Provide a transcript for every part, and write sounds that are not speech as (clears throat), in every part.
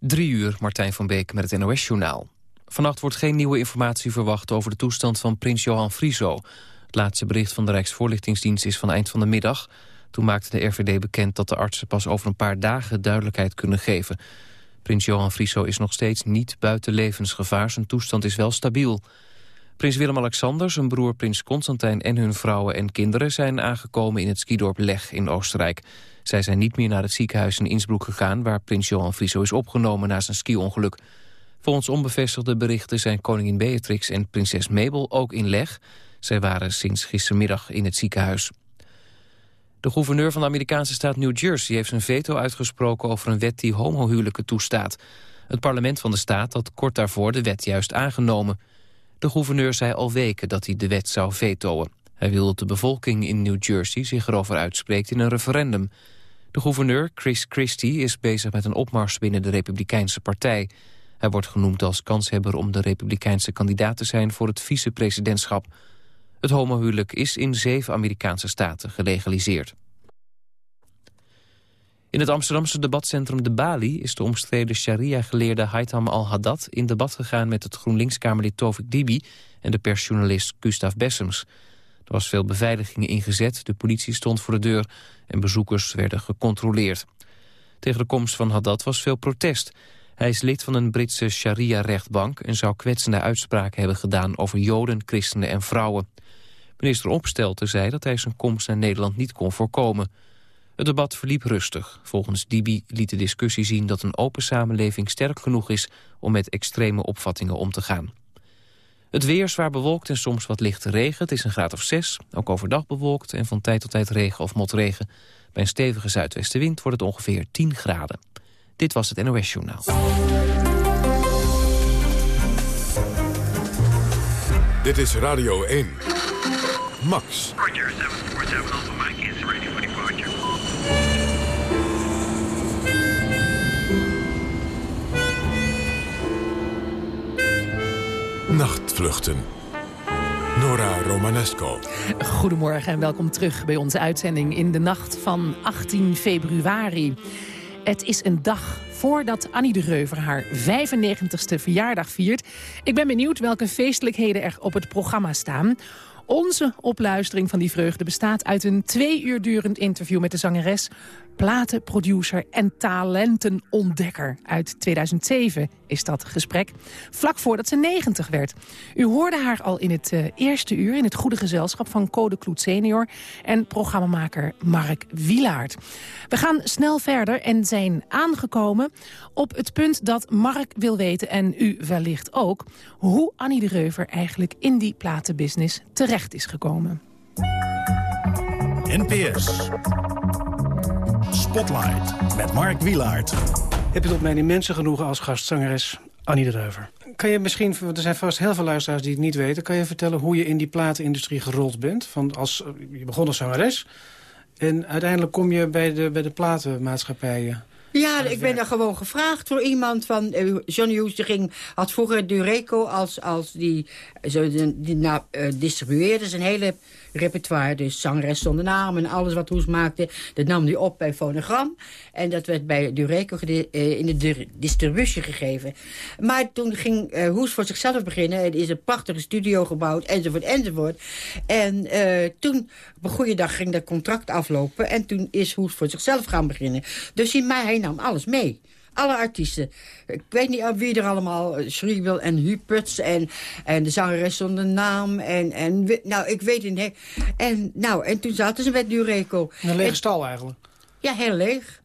Drie uur, Martijn van Beek met het NOS-journaal. Vannacht wordt geen nieuwe informatie verwacht over de toestand van prins Johan Frieso. Het laatste bericht van de Rijksvoorlichtingsdienst is van eind van de middag. Toen maakte de RVD bekend dat de artsen pas over een paar dagen duidelijkheid kunnen geven. Prins Johan Frieso is nog steeds niet buiten levensgevaar. Zijn toestand is wel stabiel. Prins Willem-Alexander, zijn broer prins Constantijn en hun vrouwen en kinderen... zijn aangekomen in het skidorp Leg in Oostenrijk. Zij zijn niet meer naar het ziekenhuis in Innsbruck gegaan... waar prins Johan Frieso is opgenomen na zijn ski-ongeluk. Volgens onbevestigde berichten zijn koningin Beatrix en prinses Mabel ook in leg. Zij waren sinds gistermiddag in het ziekenhuis. De gouverneur van de Amerikaanse staat New Jersey heeft zijn veto uitgesproken over een wet die homohuwelijken toestaat. Het parlement van de staat had kort daarvoor de wet juist aangenomen. De gouverneur zei al weken dat hij de wet zou vetoen. Hij wil dat de bevolking in New Jersey zich erover uitspreekt in een referendum. De gouverneur, Chris Christie, is bezig met een opmars binnen de Republikeinse partij. Hij wordt genoemd als kanshebber om de Republikeinse kandidaat te zijn voor het vicepresidentschap. Het homohuwelijk is in zeven Amerikaanse staten gelegaliseerd. In het Amsterdamse debatcentrum De Bali is de omstreden sharia-geleerde Haitham al-Haddad in debat gegaan met het GroenLinks-Kamerlid Tovik Dibi en de persjournalist Gustav Bessems. Er was veel beveiliging ingezet, de politie stond voor de deur en bezoekers werden gecontroleerd. Tegen de komst van Haddad was veel protest. Hij is lid van een Britse sharia-rechtbank en zou kwetsende uitspraken hebben gedaan over joden, christenen en vrouwen. Minister Opstelten zei dat hij zijn komst naar Nederland niet kon voorkomen. Het debat verliep rustig. Volgens Dibi liet de discussie zien dat een open samenleving sterk genoeg is om met extreme opvattingen om te gaan. Het weer zwaar bewolkt en soms wat lichte regen. Het is een graad of 6. Ook overdag bewolkt en van tijd tot tijd regen of motregen. Bij een stevige zuidwestenwind wordt het ongeveer 10 graden. Dit was het NOS Journaal. Dit is Radio 1. Max. Roger, 747 Nachtvluchten. Nora Romanesco. Goedemorgen en welkom terug bij onze uitzending in de nacht van 18 februari. Het is een dag voordat Annie de Reuver haar 95ste verjaardag viert. Ik ben benieuwd welke feestelijkheden er op het programma staan. Onze opluistering van die vreugde bestaat uit een twee uur durend interview met de zangeres platenproducer en talentenontdekker. Uit 2007 is dat gesprek, vlak voordat ze 90 werd. U hoorde haar al in het uh, eerste uur in het goede gezelschap van Code Kloet senior... en programmamaker Mark Wielaert. We gaan snel verder en zijn aangekomen op het punt dat Mark wil weten... en u wellicht ook, hoe Annie de Reuver eigenlijk in die platenbusiness terecht is gekomen. NPS. Spotlight met Mark Wielaert. Heb je tot mijn immense genoegen als gastzangeres Annie de Reuver. Kan je misschien, want er zijn vast heel veel luisteraars die het niet weten... kan je vertellen hoe je in die platenindustrie gerold bent? Van als, je begon als zangeres en uiteindelijk kom je bij de, bij de platenmaatschappijen... Ja, ik ben daar gewoon gevraagd door iemand van... Uh, Johnny die ging, had vroeger Dureco als, als die, zo, die, die nou, uh, distribueerde zijn hele repertoire. Dus zangeres zonder naam en alles wat Hoes maakte. Dat nam hij op bij Fonogram. En dat werd bij Dureco uh, in de distributie gegeven. Maar toen ging uh, Hoes voor zichzelf beginnen. Er is een prachtige studio gebouwd, enzovoort, enzovoort. En uh, toen, op een goede dag, ging dat contract aflopen. En toen is Hoes voor zichzelf gaan beginnen. Dus hij, hij nam alles mee alle artiesten. Ik weet niet wie er allemaal, Schriebel en Huputs en, en de zangeres zonder naam. En, en, nou, ik weet het niet. En, nou, en toen zaten ze met Dureco. Een lege stal eigenlijk. Ja, heel leeg.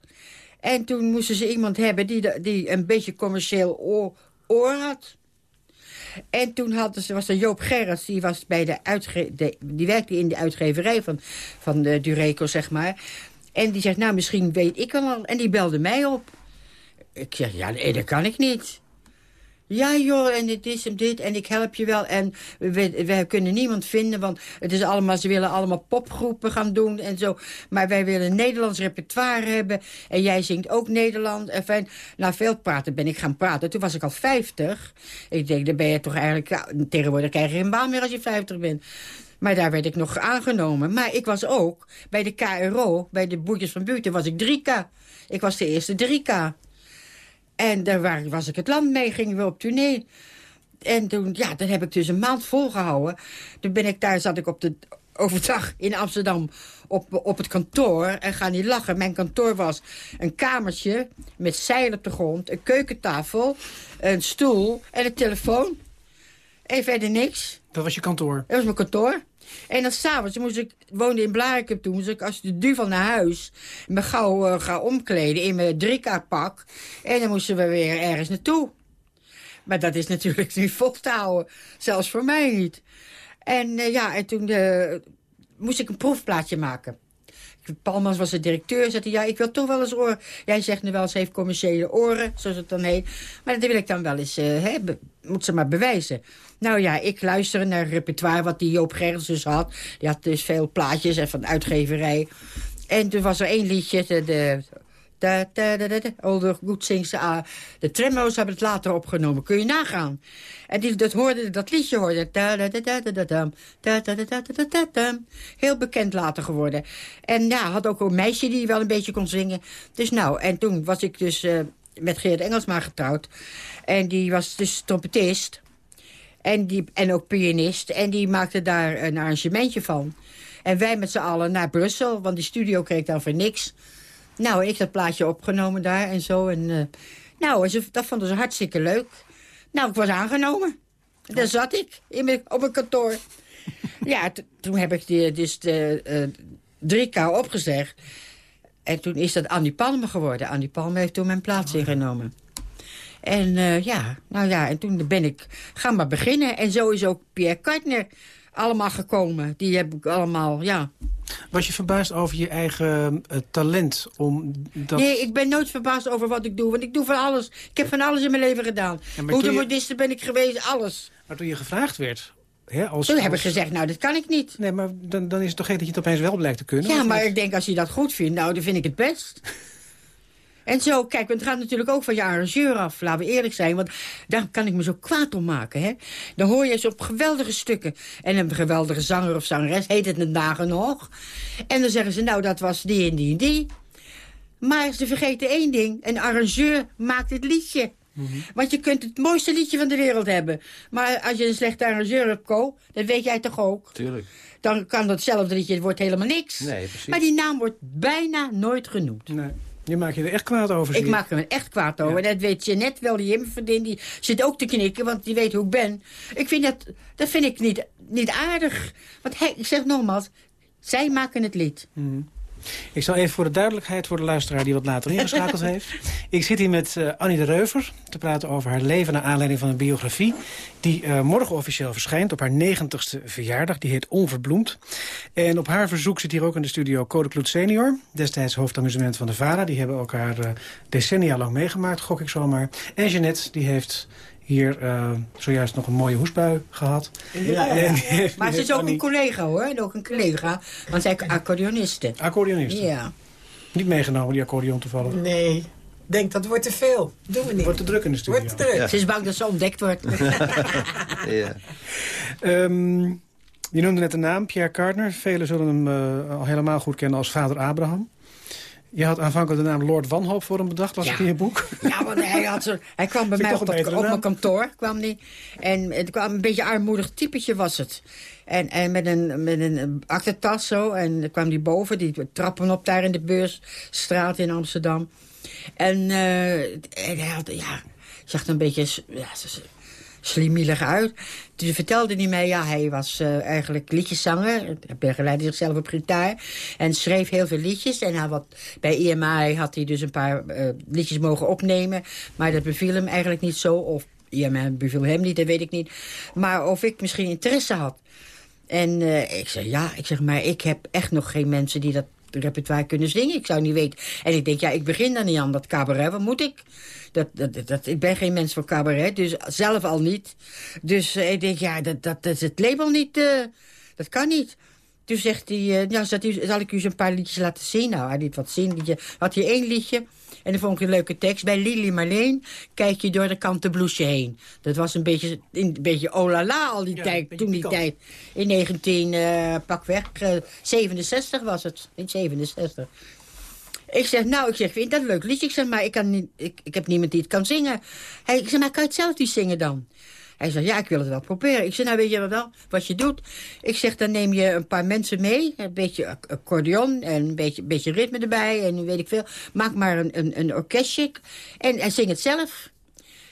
En toen moesten ze iemand hebben die, die een beetje commercieel oor, oor had. En toen hadden ze, was er Joop Gerrits, die, was bij de uitge de, die werkte in de uitgeverij van, van de Dureco, zeg maar. En die zegt, nou, misschien weet ik wel. En die belde mij op. Ik zeg, ja, nee, dat kan ik niet. Ja joh, en dit is en dit, en ik help je wel. En we, we kunnen niemand vinden, want het is allemaal, ze willen allemaal popgroepen gaan doen en zo. Maar wij willen Nederlands repertoire hebben. En jij zingt ook Nederland. Enfin, nou, veel praten ben ik gaan praten. Toen was ik al 50. Ik denk, dan ben je toch eigenlijk... Tegenwoordig krijg je geen baan meer als je 50 bent. Maar daar werd ik nog aangenomen. Maar ik was ook bij de KRO, bij de Boertjes van Buurten, was ik 3K. Ik was de eerste 3K. En daar waar- was ik het land mee, gingen we op tournee. En toen, ja, dat heb ik dus een maand volgehouden. Toen ben ik daar, zat ik op de, overdag in Amsterdam op, op het kantoor. En ga niet lachen, mijn kantoor was een kamertje met zeil op de grond... een keukentafel, een stoel en een telefoon. En verder niks. Dat was je kantoor. Dat was mijn kantoor. En dan s'avonds moest ik, woonde in Blarikum toen, moest ik als de duvel naar huis. Me gauw eh, gaan omkleden in mijn driekwart En dan moesten we weer ergens naartoe. Maar dat is natuurlijk (laughs) niet vol te houden. Zelfs voor mij niet. En eh, ja, en toen eh, moest ik een proefplaatje maken. Palmans was de directeur, zei hij, ja, ik wil toch wel eens oren. Jij zegt nu wel, ze heeft commerciële oren, zoals het dan heet. Maar dat wil ik dan wel eens, eh, hè, moet ze maar bewijzen. Nou ja, ik luisterde naar repertoire wat die Joop Gerrits dus had. Die had dus veel plaatjes en van uitgeverij. En toen was er één liedje, de da, da, da, da, oh, de ah. Tremolo's hebben het later opgenomen. Kun je nagaan. En die, dat, hoorde, dat liedje hoorde. Heel bekend later geworden. En ja, had ook een meisje die wel een beetje kon zingen. Dus nou, en toen was ik dus eh, met Geert Engelsma getrouwd. En die was dus trompetist. En, die, en ook pianist. En die maakte daar een arrangementje van. En wij met z'n allen naar Brussel. Want die studio kreeg dan voor niks. Nou, ik dat plaatje opgenomen daar en zo. En, eh, nou, dat vonden ze hartstikke leuk. Nou, ik was aangenomen. Daar zat ik in mijn, op mijn kantoor. (laughs) ja, toen heb ik die, dus de eh, drie k opgezegd. En toen is dat Annie Palme geworden. Annie Palme heeft toen mijn plaats ingenomen. En eh, ja, nou ja, en toen ben ik gaan maar beginnen. En zo is ook Pierre Kartner allemaal gekomen. Die heb ik allemaal, ja. Was je verbaasd over je eigen eh, talent om dat... Nee, ik ben nooit verbaasd over wat ik doe. Want ik doe van alles. Ik heb van alles in mijn leven gedaan. Ja, Hoe de je- modiste ben ik geweest, alles. Maar toen je gevraagd werd... Hè, als, Toen heb ik gezegd, nou, dat kan ik niet. Nee, maar dan, dan is het toch gek dat je het opeens wel blijkt te kunnen? Ja, maar niet? ik denk, als je dat goed vindt, nou, dan vind ik het best. (laughs) En zo, kijk, want het gaat natuurlijk ook van je arrangeur af, laten we eerlijk zijn. Want daar kan ik me zo kwaad om maken, hè. Dan hoor je zo'n geweldige stukken. En een geweldige zanger of zangeres, heet het een dagen nog. En dan zeggen ze, nou, dat was die en die en die. Maar ze vergeten één ding. Een arrangeur maakt het liedje. Want je kunt het mooiste liedje van de wereld hebben. Maar als je een slechte arrangeur hebt, Ko, dat weet jij toch ook? Tuurlijk. Dan kan datzelfde liedje, het wordt helemaal niks. Nee, precies. Maar die naam wordt bijna nooit genoemd. Nee. Je maakt je er echt kwaad over. Ik maak er me echt kwaad over. En dat weet Jeannette wel, die in verdient. Die zit ook te knikken, want die weet hoe ik ben. Ik vind dat, dat vind ik niet, niet aardig. Want hij, ik zeg nogmaals, zij maken het lied. Ik zal even voor de duidelijkheid, voor de luisteraar die wat later ingeschakeld (laughs) heeft. Ik zit hier met eh, Annie de Reuver te praten over haar leven... naar aanleiding van een biografie die eh, morgen officieel verschijnt... op haar 90ste verjaardag, die heet Onverbloemd. En op haar verzoek zit hier ook in de studio Code Kloet senior... destijds hoofdamusement van de VARA. Die hebben elkaar eh, decennia lang meegemaakt, gok ik zomaar. En Jeannette, die heeft hier eh, zojuist nog een mooie hoesbui gehad. Ja, heeft- Maar ze is ook een collega hoor, en ook een collega. Want zij is accordeoniste. Accordeonist. Ja. Niet meegenomen, die accordeon toevallig. Nee, denk dat wordt te veel. Doen we niet. Wordt te druk in de studio. Wordt te druk. Ze is bang dat ze ontdekt wordt. (laughs) Ja. Ehm, je noemde net de naam, Pierre Cardner. Velen zullen hem eh, al helemaal goed kennen als vader Abraham. Je had aanvankelijk de naam Lord Wanhoop voor hem bedacht, las Ja. ik in je boek. Ja, want hij, had zo, hij kwam bij mij op, dat- mijn kantoor. Kwam die, en het kwam een beetje armoedig typetje was het. En, en met een, met een aktentas zo. En dan kwam die boven, die trappen op daar in de beursstraat in Amsterdam. En, eh, en hij had, ja, zag een beetje ja, slimielig uit. Toen vertelde hij mij, ja, hij was eh, eigenlijk liedjeszanger. Hij begeleidde zichzelf op gitaar. En schreef heel veel liedjes. En hij wat, bij EMI had hij dus een paar eh, liedjes mogen opnemen. Maar dat beviel hem eigenlijk niet zo. Of EMI beviel hem niet, dat weet ik niet. Maar of ik misschien interesse had. En eh, ik zeg, ja, ik zeg, maar ik heb echt nog geen mensen die dat repertoire kunnen zingen. Ik zou niet weten. En ik denk, ja, ik begin dan niet aan dat cabaret. Wat moet ik? Dat, dat, dat, ik ben geen mens voor cabaret, dus zelf al niet. Dus eh, ik denk, ja, dat, dat, dat is het label niet. eh, dat kan niet. Toen zegt hij, eh, nou, zal, u, zal ik u eens een paar liedjes laten zien? Nou, hij liet wat zien. Liedje. Had hij één liedje. En dan vond ik een leuke tekst. Bij Lili Marleen kijk je door de kanten bloesje heen. Dat was een beetje, een beetje oh la la al die Ja, tijd, toen die pikant. tijd. In 19, eh, pakweg, eh, 67 was het. In 67. Ik zeg, nou, ik zeg, vind dat een leuk liedje? Ik zeg, maar ik, kan niet, ik, ik heb niemand die het kan zingen. Hij, ik zeg, maar kan je het zelf niet zingen dan? Hij zegt, ja, ik wil het wel proberen. Ik zeg, nou, weet je wel wat je doet? Ik zeg, dan neem je een paar mensen mee. Een beetje accordeon en een beetje, beetje ritme erbij en weet ik veel. Maak maar een, een, een orkestje en, en zing het zelf.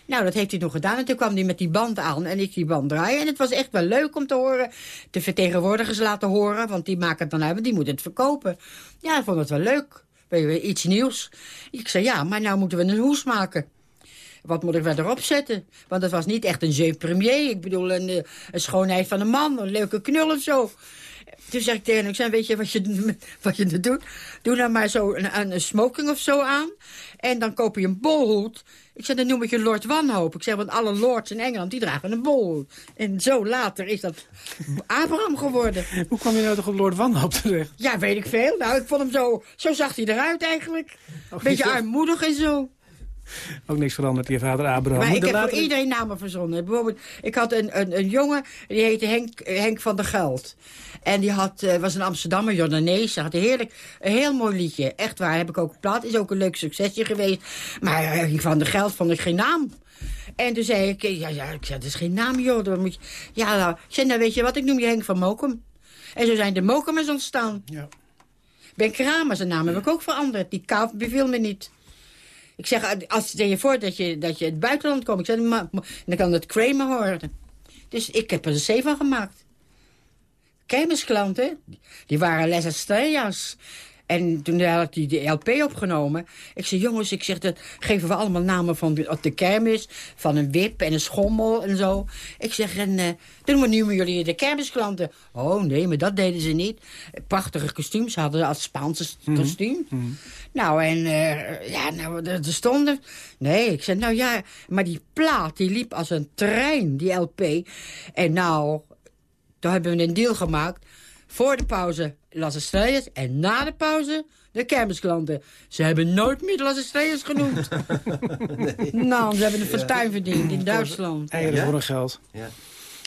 Nou, dat heeft hij nog gedaan. En toen kwam hij met die band aan en ik die band draaien. En het was echt wel leuk om te horen. De vertegenwoordigers laten horen, want die maken het dan uit. Want die moeten het verkopen. Ja, ik vond het wel leuk. Weet je, Iets nieuws. Ik zei, ja, maar nou moeten we een hoes maken. Wat moet ik verderop zetten? Want het was niet echt een jeu premier. Ik bedoel, een, eh, een schoonheid van een man. Een leuke knul of zo. Toen zeg ik tegen hem, ik zei, weet je wat je, (laughs) wat je doet? Doe dan maar zo een, een smoking of zo aan. En dan koop je een bolhoed. Ik zei, dan noem ik je Lord Wanhoop. Ik zeg, want alle lords in Engeland, die dragen een bolhoed. En zo later is dat (laughs) Abraham geworden. Hoe kwam je nou toch op Lord Wanhoop terecht? Ja, weet ik veel. Nou, ik vond hem zo, zo zag hij eruit eigenlijk. Oh, Beetje armoedig en zo. Ook niks veranderd, je vader Abraham. Maar ik heb voor iedereen namen verzonnen. Bijvoorbeeld, ik had een, een, een jongen, die heette Henk, Henk van der Geld. En die had, uh, was een Amsterdammer, Jordanees. Hij had een heerlijk, een heel mooi liedje. Echt waar, heb ik ook plaat. Is ook een leuk succesje geweest. Maar Henk van der Geld vond ik geen naam. En toen zei ik, ja, ja ik zei, dat is geen naam, joh. Dan moet je, ja, nou, ik zei, nou, weet je wat, ik noem je Henk van Mokum. En zo zijn de Mokumers ontstaan. Ja. Ben Kramer, zijn naam heb ik ook veranderd. Die kaaf beviel me niet. Ik zeg, als stel je voor dat je, dat je het buitenland komt. Ik zeg, dan kan het Kramer worden. Dus ik heb er een C van gemaakt. Kermisklanten, die waren Les Estrellas. En toen had hij de LP opgenomen. Ik zei, jongens, ik zeg, dat geven we allemaal namen van de, de kermis. Van een wip en een schommel en zo. Ik zeg, en uh, doen we nu met jullie de kermisklanten. Oh, nee, maar dat deden ze niet. Prachtige kostuums hadden als Spaanse mhm. kostuum. Mhm. Nou, en uh, ja, nou, er stonden... Nee, ik zei, nou ja, maar die plaat, die liep als een trein, die LP. En nou, toen hebben we een deal gemaakt. Voor de pauze Las Estrellas en na de pauze de kermisklanten. Ze hebben nooit meer Las Estrellas genoemd. (laughs) nee. Nou, ze hebben een fortuin verdiend in Duitsland. Eieren voor een geld. Ja.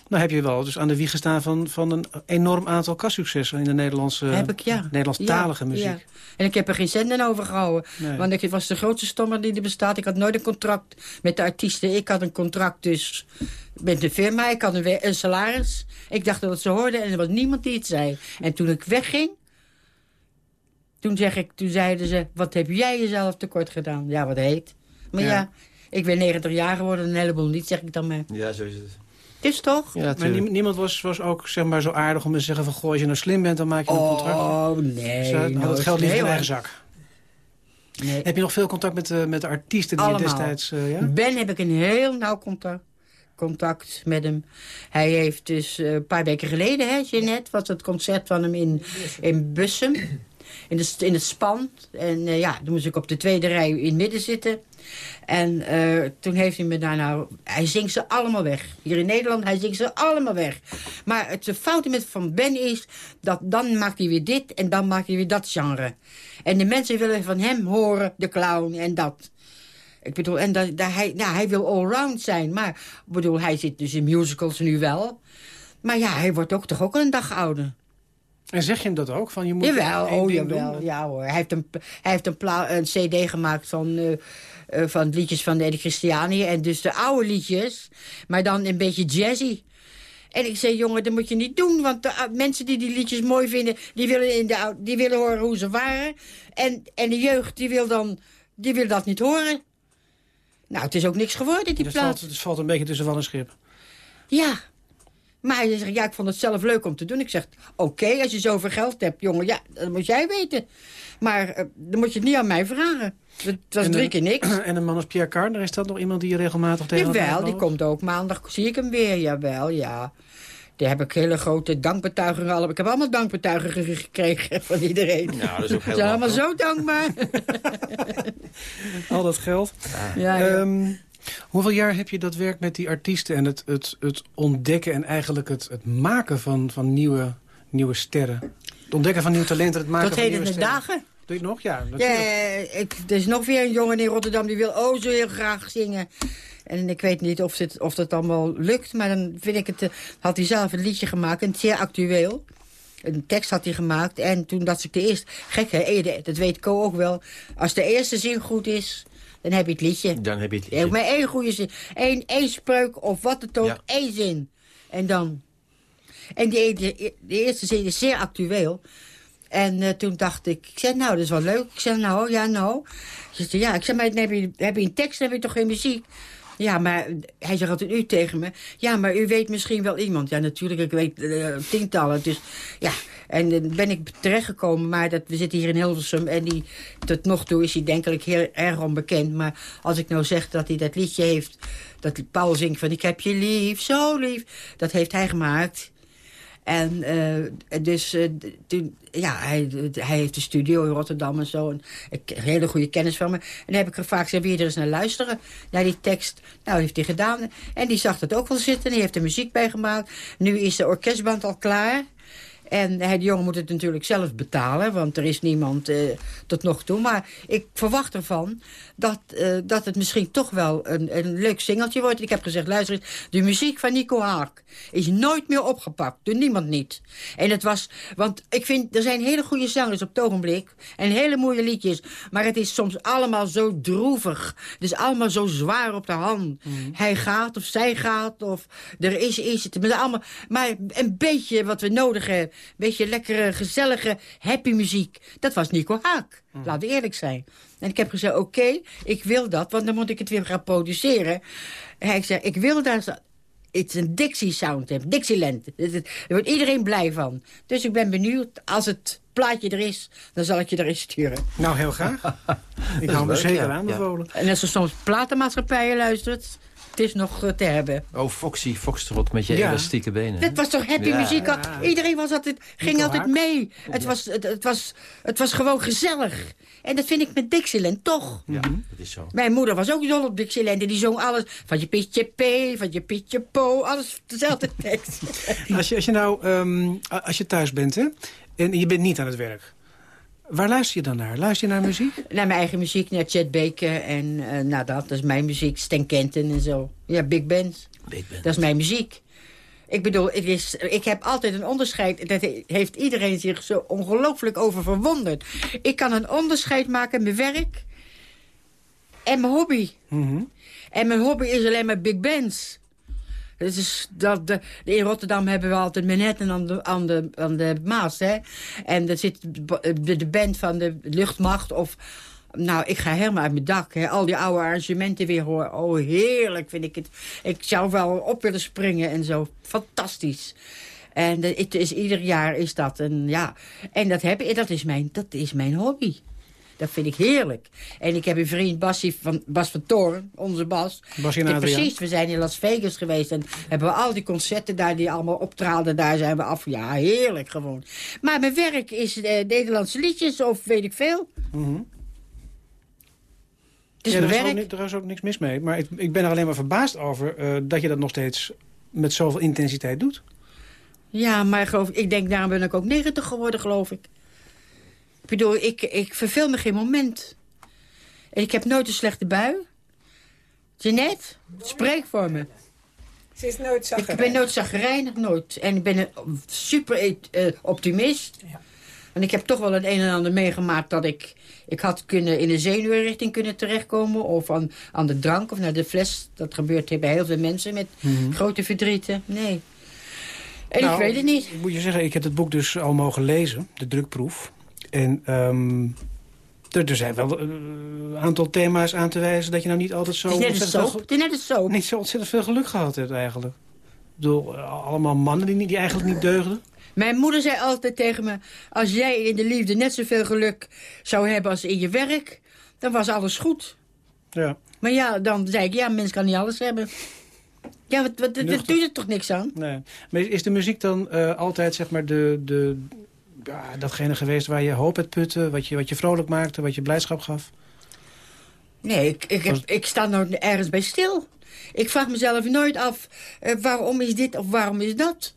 Nou heb je wel dus aan de wieg gestaan van, van een enorm aantal kassuccessen in de Nederlandse, heb ik, ja. Nederlandstalige muziek. Ja. En ik heb er geen centen over gehouden. Want ik was de grootste stommer die er bestaat. Ik had nooit een contract met de artiesten. Ik had een contract dus met de firma. Ik had een, een salaris. Ik dacht dat ze hoorden en er was niemand die het zei. En toen ik wegging, toen, zeg ik, toen zeiden ze... wat heb jij jezelf tekort gedaan? Ja, wat heet. Maar ja, ik ben 90 jaar geworden, een heleboel niet, zeg ik dan maar. Ja, zo is het. Is toch? Ja, maar niemand was, was ook zeg maar, zo aardig om te zeggen van... goh, als je nou slim bent, dan maak je een contract. Oh, nee. Dus, uh, dat geld niet in eigen zak. Nee. Heb je nog veel contact met, uh, met de artiesten die Allemaal. destijds... Uh, ja? Ben heb ik een heel nauw contact, contact met hem. Hij heeft dus een paar weken geleden, hè, Jeanette... was het concert van hem in, in Bussum. In, de, in het span. En ja, toen moest ik op de tweede rij in het midden zitten. En uh, toen heeft hij me daarna... Hij zingt ze allemaal weg. Hier in Nederland, hij zingt ze allemaal weg. Maar het fout met Van Ben is... dat dan maakt hij weer dit en dan maakt hij weer dat genre. En de mensen willen van hem horen, de clown en dat. Ik bedoel, en dat, hij, nou, hij wil allround zijn. Maar bedoel, hij zit dus in musicals nu wel. Maar ja, hij wordt ook toch ook een dag ouder. En zeg je hem dat ook? Van, je moet jawel, oh jawel. Ja hoor. Hij heeft een, hij heeft een, een cd gemaakt van... Uh, uh, van liedjes van de Christiani. En dus de oude liedjes, maar dan een beetje jazzy. En ik zei, jongen, dat moet je niet doen. Want de uh, mensen die die liedjes mooi vinden... die willen, in de, die willen horen hoe ze waren. En, en de jeugd, die wil, dan, die wil dat niet horen. Nou, het is ook niks geworden, die dus plaat. Valt, het valt een beetje tussen van een schip. Ja. Maar hij zegt, ja, ik vond het zelf leuk om te doen. Ik zeg, oké, als je zoveel geld hebt, jongen, ja, dat moet jij weten. Maar uh, dan moet je het niet aan mij vragen. Het was drie keer niks. (clears throat) En een man als Pierre Carner, is dat nog iemand die je regelmatig tegen Jawel, die komt ook maandag, zie ik hem weer, jawel, ja. Daar heb ik hele grote dankbetuigingen. Al, ik heb allemaal dankbetuigingen gekregen van iedereen. Nou, dat is ook heel Ze zijn allemaal zo dankbaar. (laughs) Al dat geld. Ja. ja. Um, hoeveel jaar heb je dat werk met die artiesten... en het, het, het ontdekken en eigenlijk het, het maken van, van nieuwe, nieuwe sterren? Het ontdekken van nieuwe talenten, het maken Tot van nieuwe heden de dagen. Doe je het nog? Ja, ja ik, er is nog weer een jongen in Rotterdam die wil oh zo heel graag zingen. En ik weet niet of, dit, of dat allemaal lukt, maar dan vind ik het... Uh, had hij zelf een liedje gemaakt, en zeer actueel. een tekst had hij gemaakt. En toen dat ik de eerste... Gek hè, eh, dat weet Co ook wel. Als de eerste zin goed is, dan heb je het liedje. Dan heb je het Je hebt maar één goede zin. Eén, één spreuk of wat het ook. Ja. één zin. En dan... En die, de, de eerste zin is zeer actueel. En eh, toen dacht ik, ik zei, nou, dat is wel leuk. Ik zei, nou, ja, nou. Ze zei, ja, ik zei, maar heb je, heb je een tekst, heb je toch geen muziek? Ja, maar hij zegt altijd u tegen me. Ja, maar u weet misschien wel iemand. Ja, natuurlijk, ik weet eh, tientallen. Dus ja, en dan ben ik terechtgekomen. Maar dat, we zitten hier in Hilversum. En die, tot nog toe is hij denk ik heel erg onbekend. Maar als ik nou zeg dat hij dat liedje heeft... dat Paul zingt van ik heb je lief, zo lief. Dat heeft hij gemaakt. En eh, dus eh, toen, ja, hij, hij heeft een studio in Rotterdam en zo. En een hele goede kennis van me. En dan heb ik gevraagd, wil je er eens naar luisteren? Naar die tekst. Nou, heeft hij gedaan. En die zag dat ook wel zitten. En die heeft er muziek bij gemaakt. Nu is de orkestband al klaar. En hij, de jongen moet het natuurlijk zelf betalen, want er is niemand eh, tot nog toe. Maar ik verwacht ervan dat, eh, dat het misschien toch wel een, een leuk singeltje wordt. Ik heb gezegd, luister eens, de muziek van Nico Haak is nooit meer opgepakt. Door niemand niet. En het was, want ik vind, er zijn hele goede zangers op het ogenblik. En hele mooie liedjes. Maar het is soms allemaal zo droevig. Het is allemaal zo zwaar op de hand. Hij gaat of zij gaat of er is iets. Het allemaal, maar een beetje wat we nodig hebben. Een beetje lekkere, gezellige, happy muziek. Dat was Nico Haak. Laten we eerlijk zijn. En ik heb gezegd, oké, ik wil dat, want dan moet ik het weer gaan produceren. Hij zei, ik wil daar iets een Dixie sound hebben, Dixieland. Daar wordt iedereen blij van. Dus ik ben benieuwd, als het plaatje er is, dan zal ik je erin sturen. Nou, heel graag. (laughs) Ik hou me leuk, zeker ja. aanbevolen. En als er soms platenmaatschappijen luistert, het is nog eh, te hebben. Oh, Foxy, Foxtrot met je Ja. elastieke benen. Dat was toch happy Ja. muziek? al? Iedereen was altijd, ging Nico altijd Haak. mee. Het was, het, het, was, het was gewoon gezellig. En dat vind ik met Dixieland toch. Ja, dat is zo. Mijn moeder was ook dol op Dixieland. En die zong alles van je Pietje P, van je Pietje Po. Alles dezelfde (laughs) tekst. Als je, als je nou, ehm, als je thuis bent, hè, en je bent niet aan het werk. Waar luister je dan naar? Luister je naar muziek? (laughs) naar mijn eigen muziek, naar Chet Baker. En eh, nou, dat, dat is mijn muziek. Stan Kenton en zo. Ja, Big Bands. Big Band. Dat is mijn muziek. Ik bedoel, het is, ik heb altijd een onderscheid. Dat he- heeft iedereen zich zo ongelooflijk over verwonderd. Ik kan een onderscheid maken in mijn werk en mijn hobby. Mhm. En mijn hobby is alleen maar big bands. Het is dat de, in Rotterdam hebben we altijd Manhattan aan de, aan de, aan de Maas. Hè? En er zit de, de band van de luchtmacht. Of, nou, ik ga helemaal uit mijn dak. Hè? Al die oude arrangementen weer horen. Oh, heerlijk vind ik het. Ik zou wel op willen springen en zo. Fantastisch. En het is, ieder jaar is dat. En, ja, en dat, heb, dat, is mijn, dat is mijn hobby. Dat vind ik heerlijk. En ik heb een vriend, Bassie van, Bas van Toren, onze Bas. Bassie en. Precies, we zijn in Las Vegas geweest. En hebben we al die concerten daar die allemaal optraalden. Daar zijn we af. Ja, heerlijk gewoon. Maar mijn werk is eh, Nederlandse liedjes of weet ik veel. Het is Ja, er, mijn is ook, werk. er is ook niks mis mee. Maar ik, ik ben er alleen maar verbaasd over eh, dat je dat nog steeds met zoveel intensiteit doet. Ja, maar geloof, ik denk, daarom ben ik ook 90 geworden, geloof ik. Ik bedoel, ik, ik verveel me geen moment. En ik heb nooit een slechte bui. Jeanette, spreek voor me. Ze is nooit Ik ben nooit zagrijnig, nooit. En ik ben een super eh, optimist. Ja. Want ik heb toch wel het een en ander meegemaakt dat ik... Ik had kunnen in de zenuwrichting kunnen terechtkomen. Of aan, aan de drank of naar de fles. Dat gebeurt bij heel veel mensen met grote verdrieten. Nee. En Nou, ik weet het niet. Ik moet je zeggen, ik heb het boek dus al mogen lezen, de drukproef. En ehm, er, er zijn wel eh, een aantal thema's aan te wijzen... dat je nou niet altijd zo, Het is net een ontzettend soap. veel, Het is net niet zo ontzettend veel geluk gehad hebt eigenlijk. Ik bedoel, eh, allemaal mannen die, eigenlijk niet deugden. Mijn moeder zei altijd tegen me... als jij in de liefde net zoveel geluk zou hebben als in je werk... dan was alles goed. Ja. Maar ja, dan zei ik, ja, een mens kan niet alles hebben. Ja, wat, wat, Nuchter. doet er toch niks aan? Nee. Maar is de muziek dan eh, altijd zeg maar de, de, ja, datgene geweest waar je hoop uit putte... Wat je, wat je vrolijk maakte, wat je blijdschap gaf? Nee, ik, ik, heb, ik sta nooit ergens bij stil. Ik vraag mezelf nooit af, eh, waarom is dit of waarom is dat?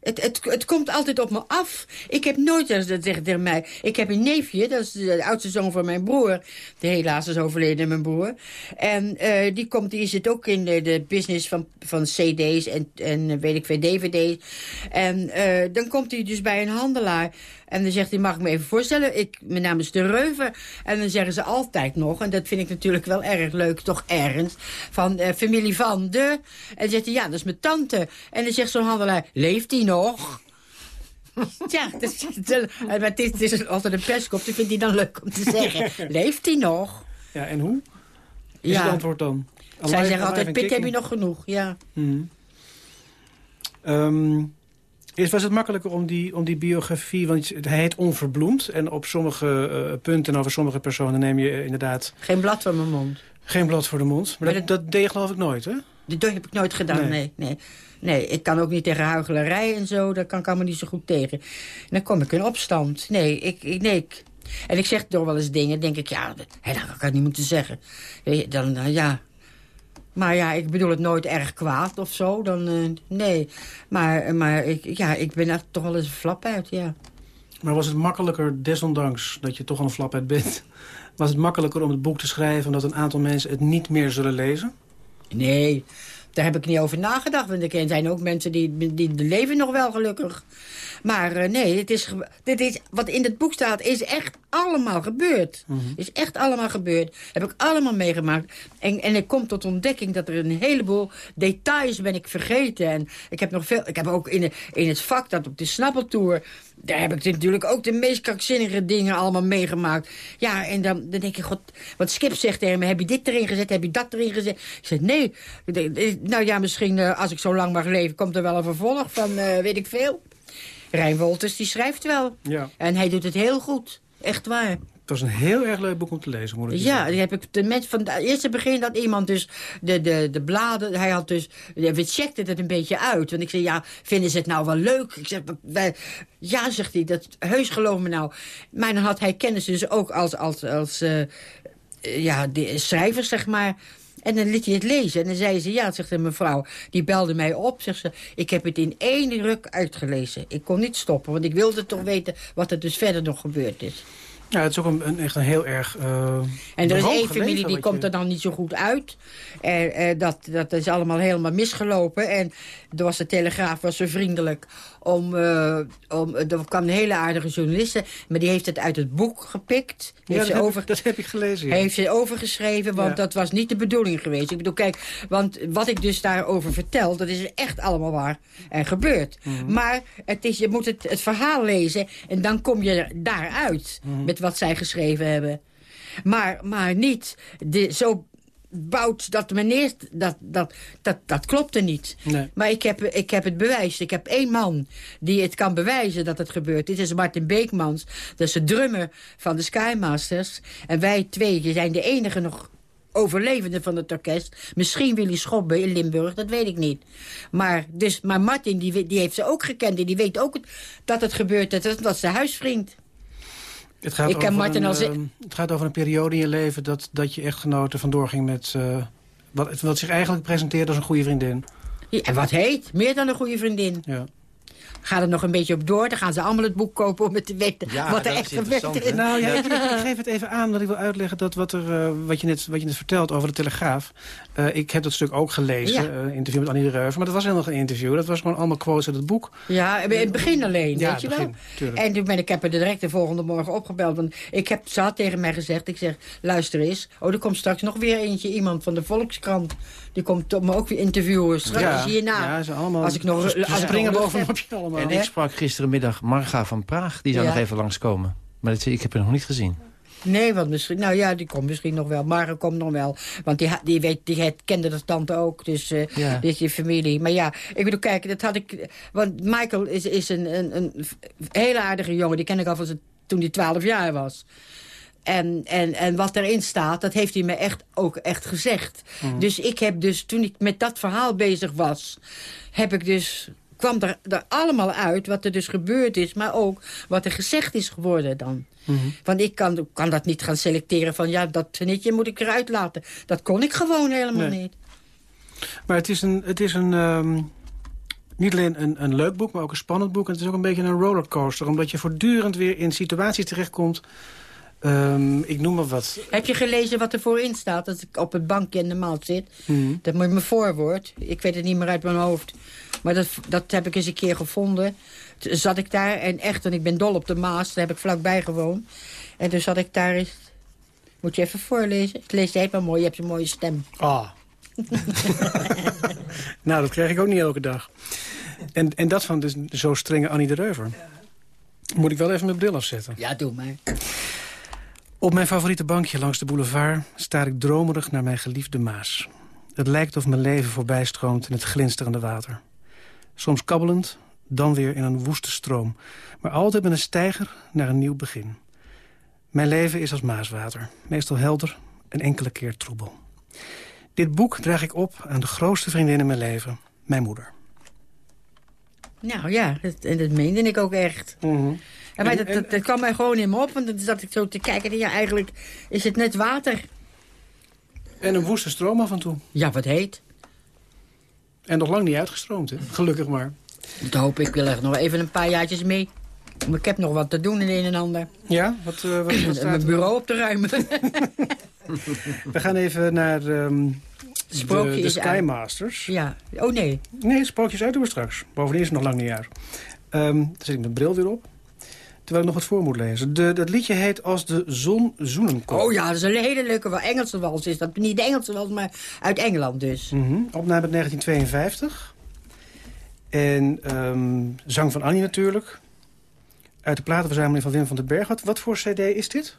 Het, het, het komt altijd op me af. Ik heb nooit, dat zegt tegen mij... Ik heb een neefje, dat is de oudste zoon van mijn broer. De helaas is overleden, mijn broer. En eh, die, komt, die zit ook in de, de business van, van cd's en, en weet ik veel, dvd's. En eh, dan komt hij dus bij een handelaar... En dan zegt hij, mag ik me even voorstellen, ik, mijn naam is De Reuven. En dan zeggen ze altijd nog, en dat vind ik natuurlijk wel erg leuk, toch ergens... van eh, familie van de... En dan zegt hij, ja, dat is mijn tante. En dan zegt zo'n handelaar, leeft die nog? (laughs) ja, dat is, maar is altijd een perskop, dat vindt hij dan leuk om te zeggen. (laughs) Leeft hij nog? Ja, en hoe? Is Ja. het antwoord dan? Zij zeggen altijd, pik heb je nog genoeg? Ja. Mhm. Ehm, is, was het makkelijker om die, om die biografie... want hij heet Onverbloemd... en op sommige eh, punten en over sommige personen neem je eh, inderdaad... Geen blad van mijn mond. geen blad voor de mond. Maar, Maar dat, dat deed je geloof ik nooit, hè? Dat heb ik nooit gedaan, Nee. nee. nee. Nee, ik kan ook niet tegen huichelarij en zo. Daar kan ik allemaal niet zo goed tegen. En dan kom ik in opstand. Nee, ik, ik, nee, ik- En ik zeg toch wel eens dingen, denk ik, ja, dat, kan ik niet moeten zeggen. Weet je, Dan, ja... Maar ja, ik bedoel het nooit erg kwaad of zo. Dan, eh, nee. Maar, maar ik, ja, ik ben er toch wel eens een flap uit, ja. Maar was het makkelijker, desondanks dat je toch al een flapheid bent... (laughs) was het makkelijker om het boek te schrijven... omdat een aantal mensen het niet meer zullen lezen? Nee, daar heb ik niet over nagedacht. Want er zijn ook mensen die, die leven nog wel gelukkig. Maar eh, nee, het is, dit is, wat in het boek staat is echt allemaal gebeurd. Is echt allemaal gebeurd. Heb ik allemaal meegemaakt. En, en ik kom tot ontdekking dat er een heleboel details ben ik vergeten. En ik heb nog veel. Ik heb ook in, de, in het vak dat op de snappeltour. Daar heb ik natuurlijk ook de meest krankzinnige dingen allemaal meegemaakt. Ja, en dan, dan denk ik, god, wat Skip zegt tegen me, heb je dit erin gezet, heb je dat erin gezet? Ik zeg, nee. Nou ja, misschien eh, als ik zo lang mag leven, komt er wel een vervolg van, eh, weet ik veel. Rijn Wolters, die schrijft wel. Ja. En hij doet het heel goed. Echt waar. Het was een heel erg leuk boek om te lezen, moet ik Ja, die heb ik de met van het eerste begin dat iemand dus de, de, de bladen, hij had dus, we checkten het een beetje uit. Want ik zei, ja, vinden ze het nou wel leuk? Ik zeg, wij, ja, zegt hij, dat heus geloof me nou. Maar dan had hij kennis dus ook als, als, als eh, ja, de schrijver, zeg maar. En dan liet hij het lezen. En dan zei ze, ja, zegt de mevrouw, die belde mij op. Zegt ze, ik heb het in één ruk uitgelezen. Ik kon niet stoppen, want ik wilde toch weten wat er dus verder nog gebeurd is. Ja, het is ook een, een- echt een heel erg uh, En er is één familie die komt je- er dan niet zo goed uit. En, eh, dat, dat is allemaal helemaal misgelopen. En er was de Telegraaf was zo vriendelijk. Om, eh, om, er kwam een hele aardige journaliste. Maar die heeft het uit het boek gepikt. Ja, heeft dat, ze heb, over, ik- dat heb ik gelezen. ja. heeft ze overgeschreven, want Ja. dat was niet de bedoeling geweest. Ik bedoel, kijk, want wat ik dus daarover vertel... dat is echt allemaal waar en gebeurd. Mhm. Maar het is, je moet het, het verhaal lezen... en dan kom je daaruit Mhm. met wat zij geschreven hebben. Maar, maar niet de, zo bouwt dat meneer... Dat, dat, dat, dat klopte niet. Nee. Maar ik heb, ik heb het bewijs. Ik heb één man die het kan bewijzen dat het gebeurt. Dit is Martin Beekmans. Dat is de drummer van de Skymasters. En wij twee zijn de enige nog overlevenden van het orkest. Misschien Willy Schobbe in Limburg, dat weet ik niet. Maar, dus, maar Martin die, die heeft ze ook gekend. En die weet ook dat het gebeurt. Dat, dat was zijn huisvriend. Het gaat, Ik ken Martin een, als- eh, het gaat over een periode in je leven dat, dat je echtgenote vandoor ging met... eh, wat, wat zich eigenlijk presenteert als een goede vriendin. Ja, En wat heet? Meer dan een goede vriendin. Ja. Ga er nog een beetje op door. Dan gaan ze allemaal het boek kopen om het te weten Ja, wat er dat echt gebeurd interessant, is. Nou ja, ik, geef het even aan, want ik wil uitleggen dat wat, er, eh, wat, je, net, wat je net vertelt over de Telegraaf. eh, ik heb dat stuk ook gelezen, Ja. eh, interview met Annie de Reuver. Maar dat was helemaal geen interview, dat was gewoon allemaal quotes uit het boek. Ja, in het begin alleen, Ja, weet je wel. tuurlijk. En toen ben ik heb er direct de volgende morgen opgebeld. Want ik heb, ze had tegen mij gezegd, ik zeg, luister eens. Oh, er komt straks nog weer eentje, iemand van de Volkskrant. Die komt me ook weer interviewen. Straks ja, hierna. ja, ze allemaal, Als ik nog- ze, als ze springen bovenop je allemaal. En hè? ik sprak gisterenmiddag Marga van Praag. Die zou Ja. nog even langskomen. Maar dat, ik heb haar nog niet gezien. Nee, want misschien, nou ja, die komt misschien nog wel. Marga komt nog wel. Want die, die, weet, die kende de tante ook. Dus eh Ja. dit is die familie. Maar ja, ik bedoel, kijk, dat had ik... Want Michael is, is een, een, een hele aardige jongen. Die ken ik al van zijn- toen hij 12 jaar was. En, en, en wat erin staat, dat heeft hij me echt ook echt gezegd. Dus ik heb dus, toen ik met dat verhaal bezig was... heb ik dus kwam er, er allemaal uit wat er dus gebeurd is... maar ook wat er gezegd is geworden dan. Want ik kan, kan dat niet gaan selecteren van... ja, dat netje moet ik eruit laten. Dat kon ik gewoon helemaal Nee. niet. Maar het is een... Het is een ehm, Niet alleen een, een leuk boek, maar ook een spannend boek. En het is ook een beetje een rollercoaster. Omdat je voortdurend weer in situaties terechtkomt... Ehm, ik noem maar wat. Heb je gelezen wat er voorin staat als ik op het bankje in de maat zit? Mhm. Dat moet mijn voorwoord. Ik weet het niet meer uit mijn hoofd. Maar dat, dat heb ik eens een keer gevonden. Toen zat ik daar en echt, en ik ben dol op de Maas. Daar heb ik vlakbij gewoond. En toen zat ik daar eens... Moet je even voorlezen? Het leest helemaal mooi, je hebt een mooie stem. Ah. (laughs) nou, dat krijg ik ook niet elke dag. En, en dat van de zo strenge Annie de Reuver. Moet ik wel even mijn bril afzetten. Ja, doe maar. Op mijn favoriete bankje langs de boulevard staar ik dromerig naar mijn geliefde Maas. Het lijkt of mijn leven voorbij stroomt in het glinsterende water. Soms kabbelend, dan weer in een woeste stroom. Maar altijd met een steiger naar een nieuw begin. Mijn leven is als maaswater. Meestal helder en enkele keer troebel. Dit boek draag ik op aan de grootste vriendin in mijn leven. Mijn moeder. Nou ja, dat, en dat meende ik ook echt. Mhm. En maar dat, dat, dat kwam mij gewoon in me op, want dan zat ik zo te kijken. en Ja, eigenlijk is het net water. En een woeste stroom af en toe. Ja, wat heet. En nog lang niet uitgestroomd, hè? Gelukkig maar. Dat hoop ik. wil echt nog even een paar jaartjes mee. Maar ik heb nog wat te doen in een en ander. Ja? Wat, eh, wat, (clears throat) wat staat Mijn bureau op te ruimen. (laughs) We gaan even naar Sprookje de, de is uit. Skymasters. ja. Oh nee. Nee, sprookjes uit doen we straks. Bovendien is het nog lang niet uit. Ehm dan zet ik mijn bril weer op. Terwijl ik nog wat voor moet lezen. De, dat liedje heet Als de zon zoenen komt. Oh ja, dat is een hele leuke wel. Engelse wals is dat. Niet de Engelse wals, maar uit Engeland dus. Mhm, Opname uit 1952. En ehm, zang van Annie natuurlijk. Uit de platenverzameling van Wim van den Berg. Wat, wat voor cd is dit?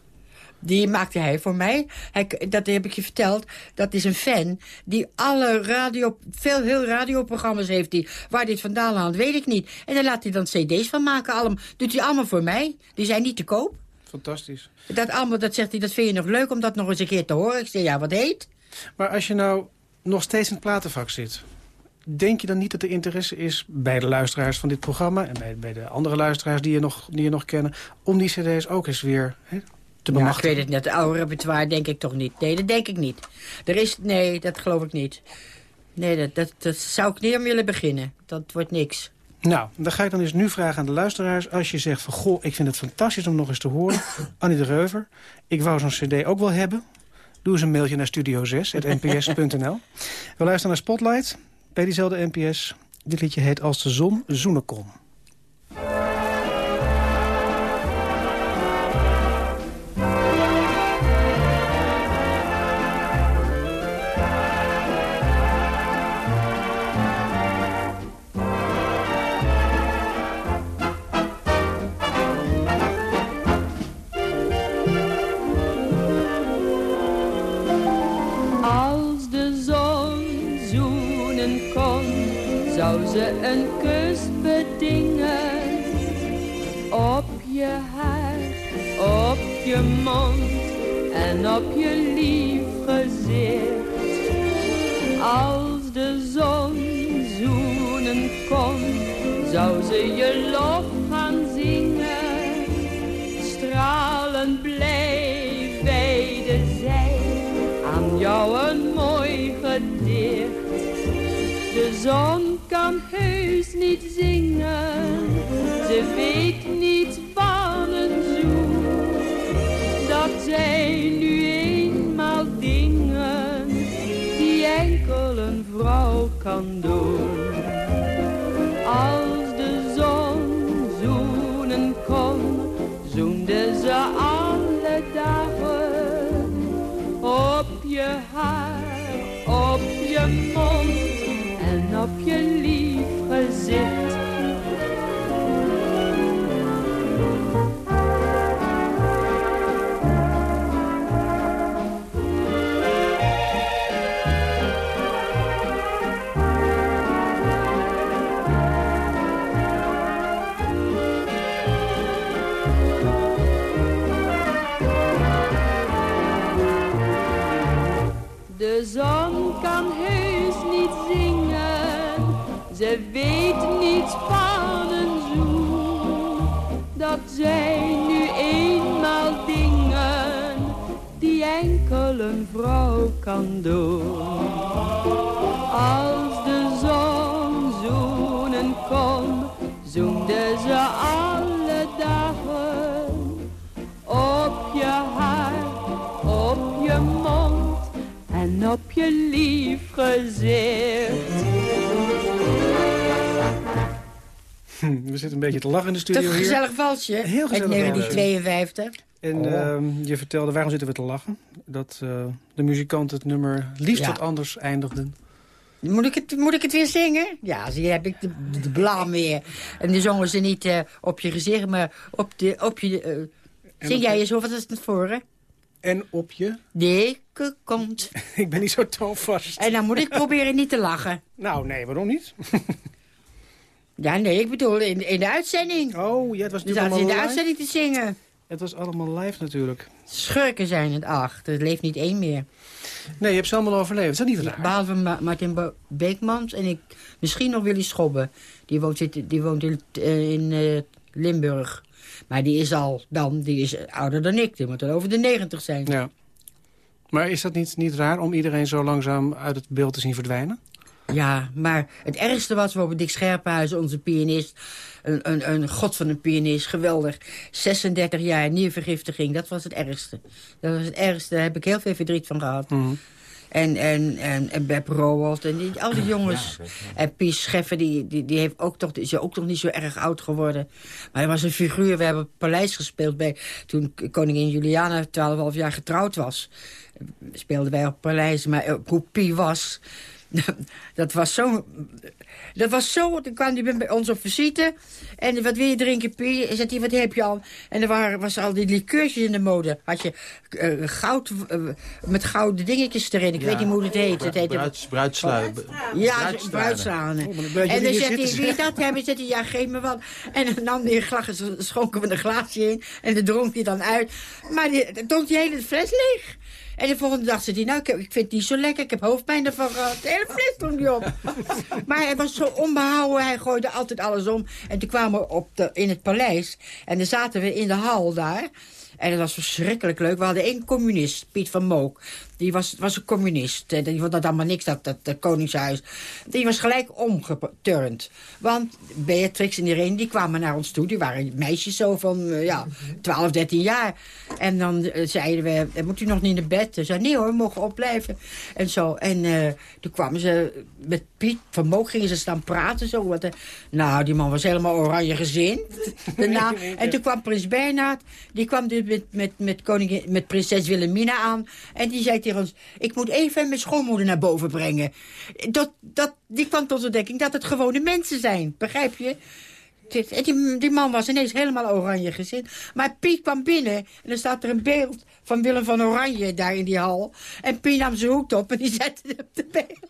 Die maakte hij voor mij. Hij, dat heb ik je verteld. Dat is een fan die alle radio, veel heel radioprogramma's heeft. Die, waar dit vandaan haalt, weet ik niet. En daar laat hij dan cd's van maken. Allemaal, doet hij allemaal voor mij. Die zijn niet te koop. Fantastisch. Dat, allemaal, dat zegt hij, dat vind je nog leuk om dat nog eens een keer te horen. Ik zeg, ja, wat heet? Maar als je nou nog steeds in het platenvak zit... denk je dan niet dat er interesse is bij de luisteraars van dit programma... en bij, bij de andere luisteraars die je, nog, die je nog kennen... om die cd's ook eens weer hè, te Ja, ik weet het net. Oude repertoire denk ik toch niet. Nee, dat denk ik niet. Er is, nee, dat geloof ik niet. Nee, dat, dat, dat zou ik niet aan willen beginnen. Dat wordt niks. Nou, dan ga ik dan eens nu vragen aan de luisteraars. Als je zegt van, goh, ik vind het fantastisch om nog eens te horen. (laughs) Annie de Reuver, ik wou zo'n cd ook wel hebben. Doe eens een mailtje naar studio6.nps.nl. We luisteren naar Spotlight bij diezelfde NPS. Dit liedje heet Als de zon zoenen kon. Een kus bedingen. Op je haar, op je mond en op je lief gezicht. Als de zon zoenen kon, zou ze je lof gaan zingen. Stralend blij weide zij aan jou een mooi gedicht. De zon kan heus niet zingen, ze weet niet van een zoen. Dat zijn nu eenmaal dingen die enkel een vrouw kan doen. kan doen. Als de zon zoenen kon, zoende ze alle dagen. Op je haar, op je mond en op je lief gezicht. Hm, we zitten een beetje te lachen in de studio een gezellig valsje. Heel gezellig die 52. En Oh. ehm, je vertelde, waarom zitten we te lachen? Dat eh, de muzikant het nummer liefst Ja. wat anders eindigden. Moet ik, het, moet ik het weer zingen? Ja, zie heb ik de, de, blaam weer. En dan zongen ze niet eh, op je gezicht, maar op, de, op je... eh, zing op jij je- eens over, wat is het voor, hè? En op je... Dikke kont. (laughs) ik ben niet zo toonvast. En dan moet ik proberen niet te lachen. (laughs) Nou, nee, waarom niet? (laughs) Ja, nee, ik bedoel in, in de uitzending. Oh, ja, het was Dus natuurlijk zaten ze in de allemaal live. uitzending te zingen. Het was allemaal live natuurlijk. Schurken zijn het, ach, er leeft niet één meer. Nee, je hebt ze allemaal overleefd. Dat is niet raar. Behalve Ma- Martin Beekmans en ik, misschien nog Willy Schobbe. Die woont, zit- die woont in, eh, in eh, Limburg. Maar die is al dan, die is ouder dan ik. Die moet dan over de 90 zijn. Ja. Maar is dat niet, niet raar om iedereen zo langzaam uit het beeld te zien verdwijnen? Ja, maar het ergste was bijvoorbeeld Dick Scherpenhuizen, onze pianist. Een, een, een god van een pianist, geweldig. 36 jaar, niervergiftiging, dat was het ergste. Dat was het ergste, daar heb ik heel veel verdriet van gehad. Mhm. En, en, en, en Beb Rowold en die, al die jongens. En Pies Scheffer, die, die, die, heeft ook toch, is ook nog niet zo erg oud geworden. Maar hij was een figuur. We hebben Paleis gespeeld bij, toen koningin Juliana 12,5 jaar getrouwd was. Speelden wij op Paleis. Maar eh, hoe Pie was... (laughs) Dat was zo... Dat was zo... Toen kwam hij bij ons op visite. En wat wil je drinken, Pie? En zei hij, wat heb je al? En er waren, was al die likeurtjes in de mode. Had je eh, goud... eh, met gouden dingetjes erin. Ik weet niet hoe het heet. Het heette... Bruids, bruidslui. Ja, bruidslanen. Oh, en dan zegt hij, wil je dat hebben? Zegt hij, ja, geef me wat. En dan nam hij een glas, schonken we een glaasje in. En dan dronk hij dan uit. Maar die, dan dronk die hele fles leeg. En de volgende dag zei hij, nou, ik, heb- ik vind het niet zo lekker. Ik heb hoofdpijn ervan gehad. De hele fles dronk hij op. (laughs) maar hij was zo onbehouden. Hij gooide altijd alles om. En toen kwamen we op de, in het paleis. En dan zaten we in de hal daar. En dat was verschrikkelijk leuk. We hadden één communist, Piet van Mook. Die was, was een communist. Eh, Die vond dat allemaal niks, dat, dat, dat koningshuis. Die was gelijk omgeturnd. Want Beatrix en Irene, die kwamen naar ons toe. Die waren meisjes zo van, eh, ja, 12, 13 jaar. En dan eh, zeiden we, moet u nog niet naar bed? Ze zei, nee hoor, we mogen opblijven. En zo. En eh, toen kwamen ze met Piet van Mook, gingen ze staan praten. Zo, wat, eh, nou, die man was helemaal oranje gezind. (laughs) (laughs) Daarna, en toen kwam prins Bernhard. Die kwam dus met, met, met, koningin, met prinses Wilhelmina aan. En die zei tegen ons... ik moet even mijn schoonmoeder naar boven brengen. Dat, dat, die kwam tot ontdekking dat het gewone mensen zijn. Begrijp je? Dit- en Die, die man was ineens helemaal oranje gezind. Maar Piet kwam binnen en dan staat er een beeld van Willem van Oranje daar in die hal. En Piet nam zijn hoed op en die (laughs) zette het op de beeld.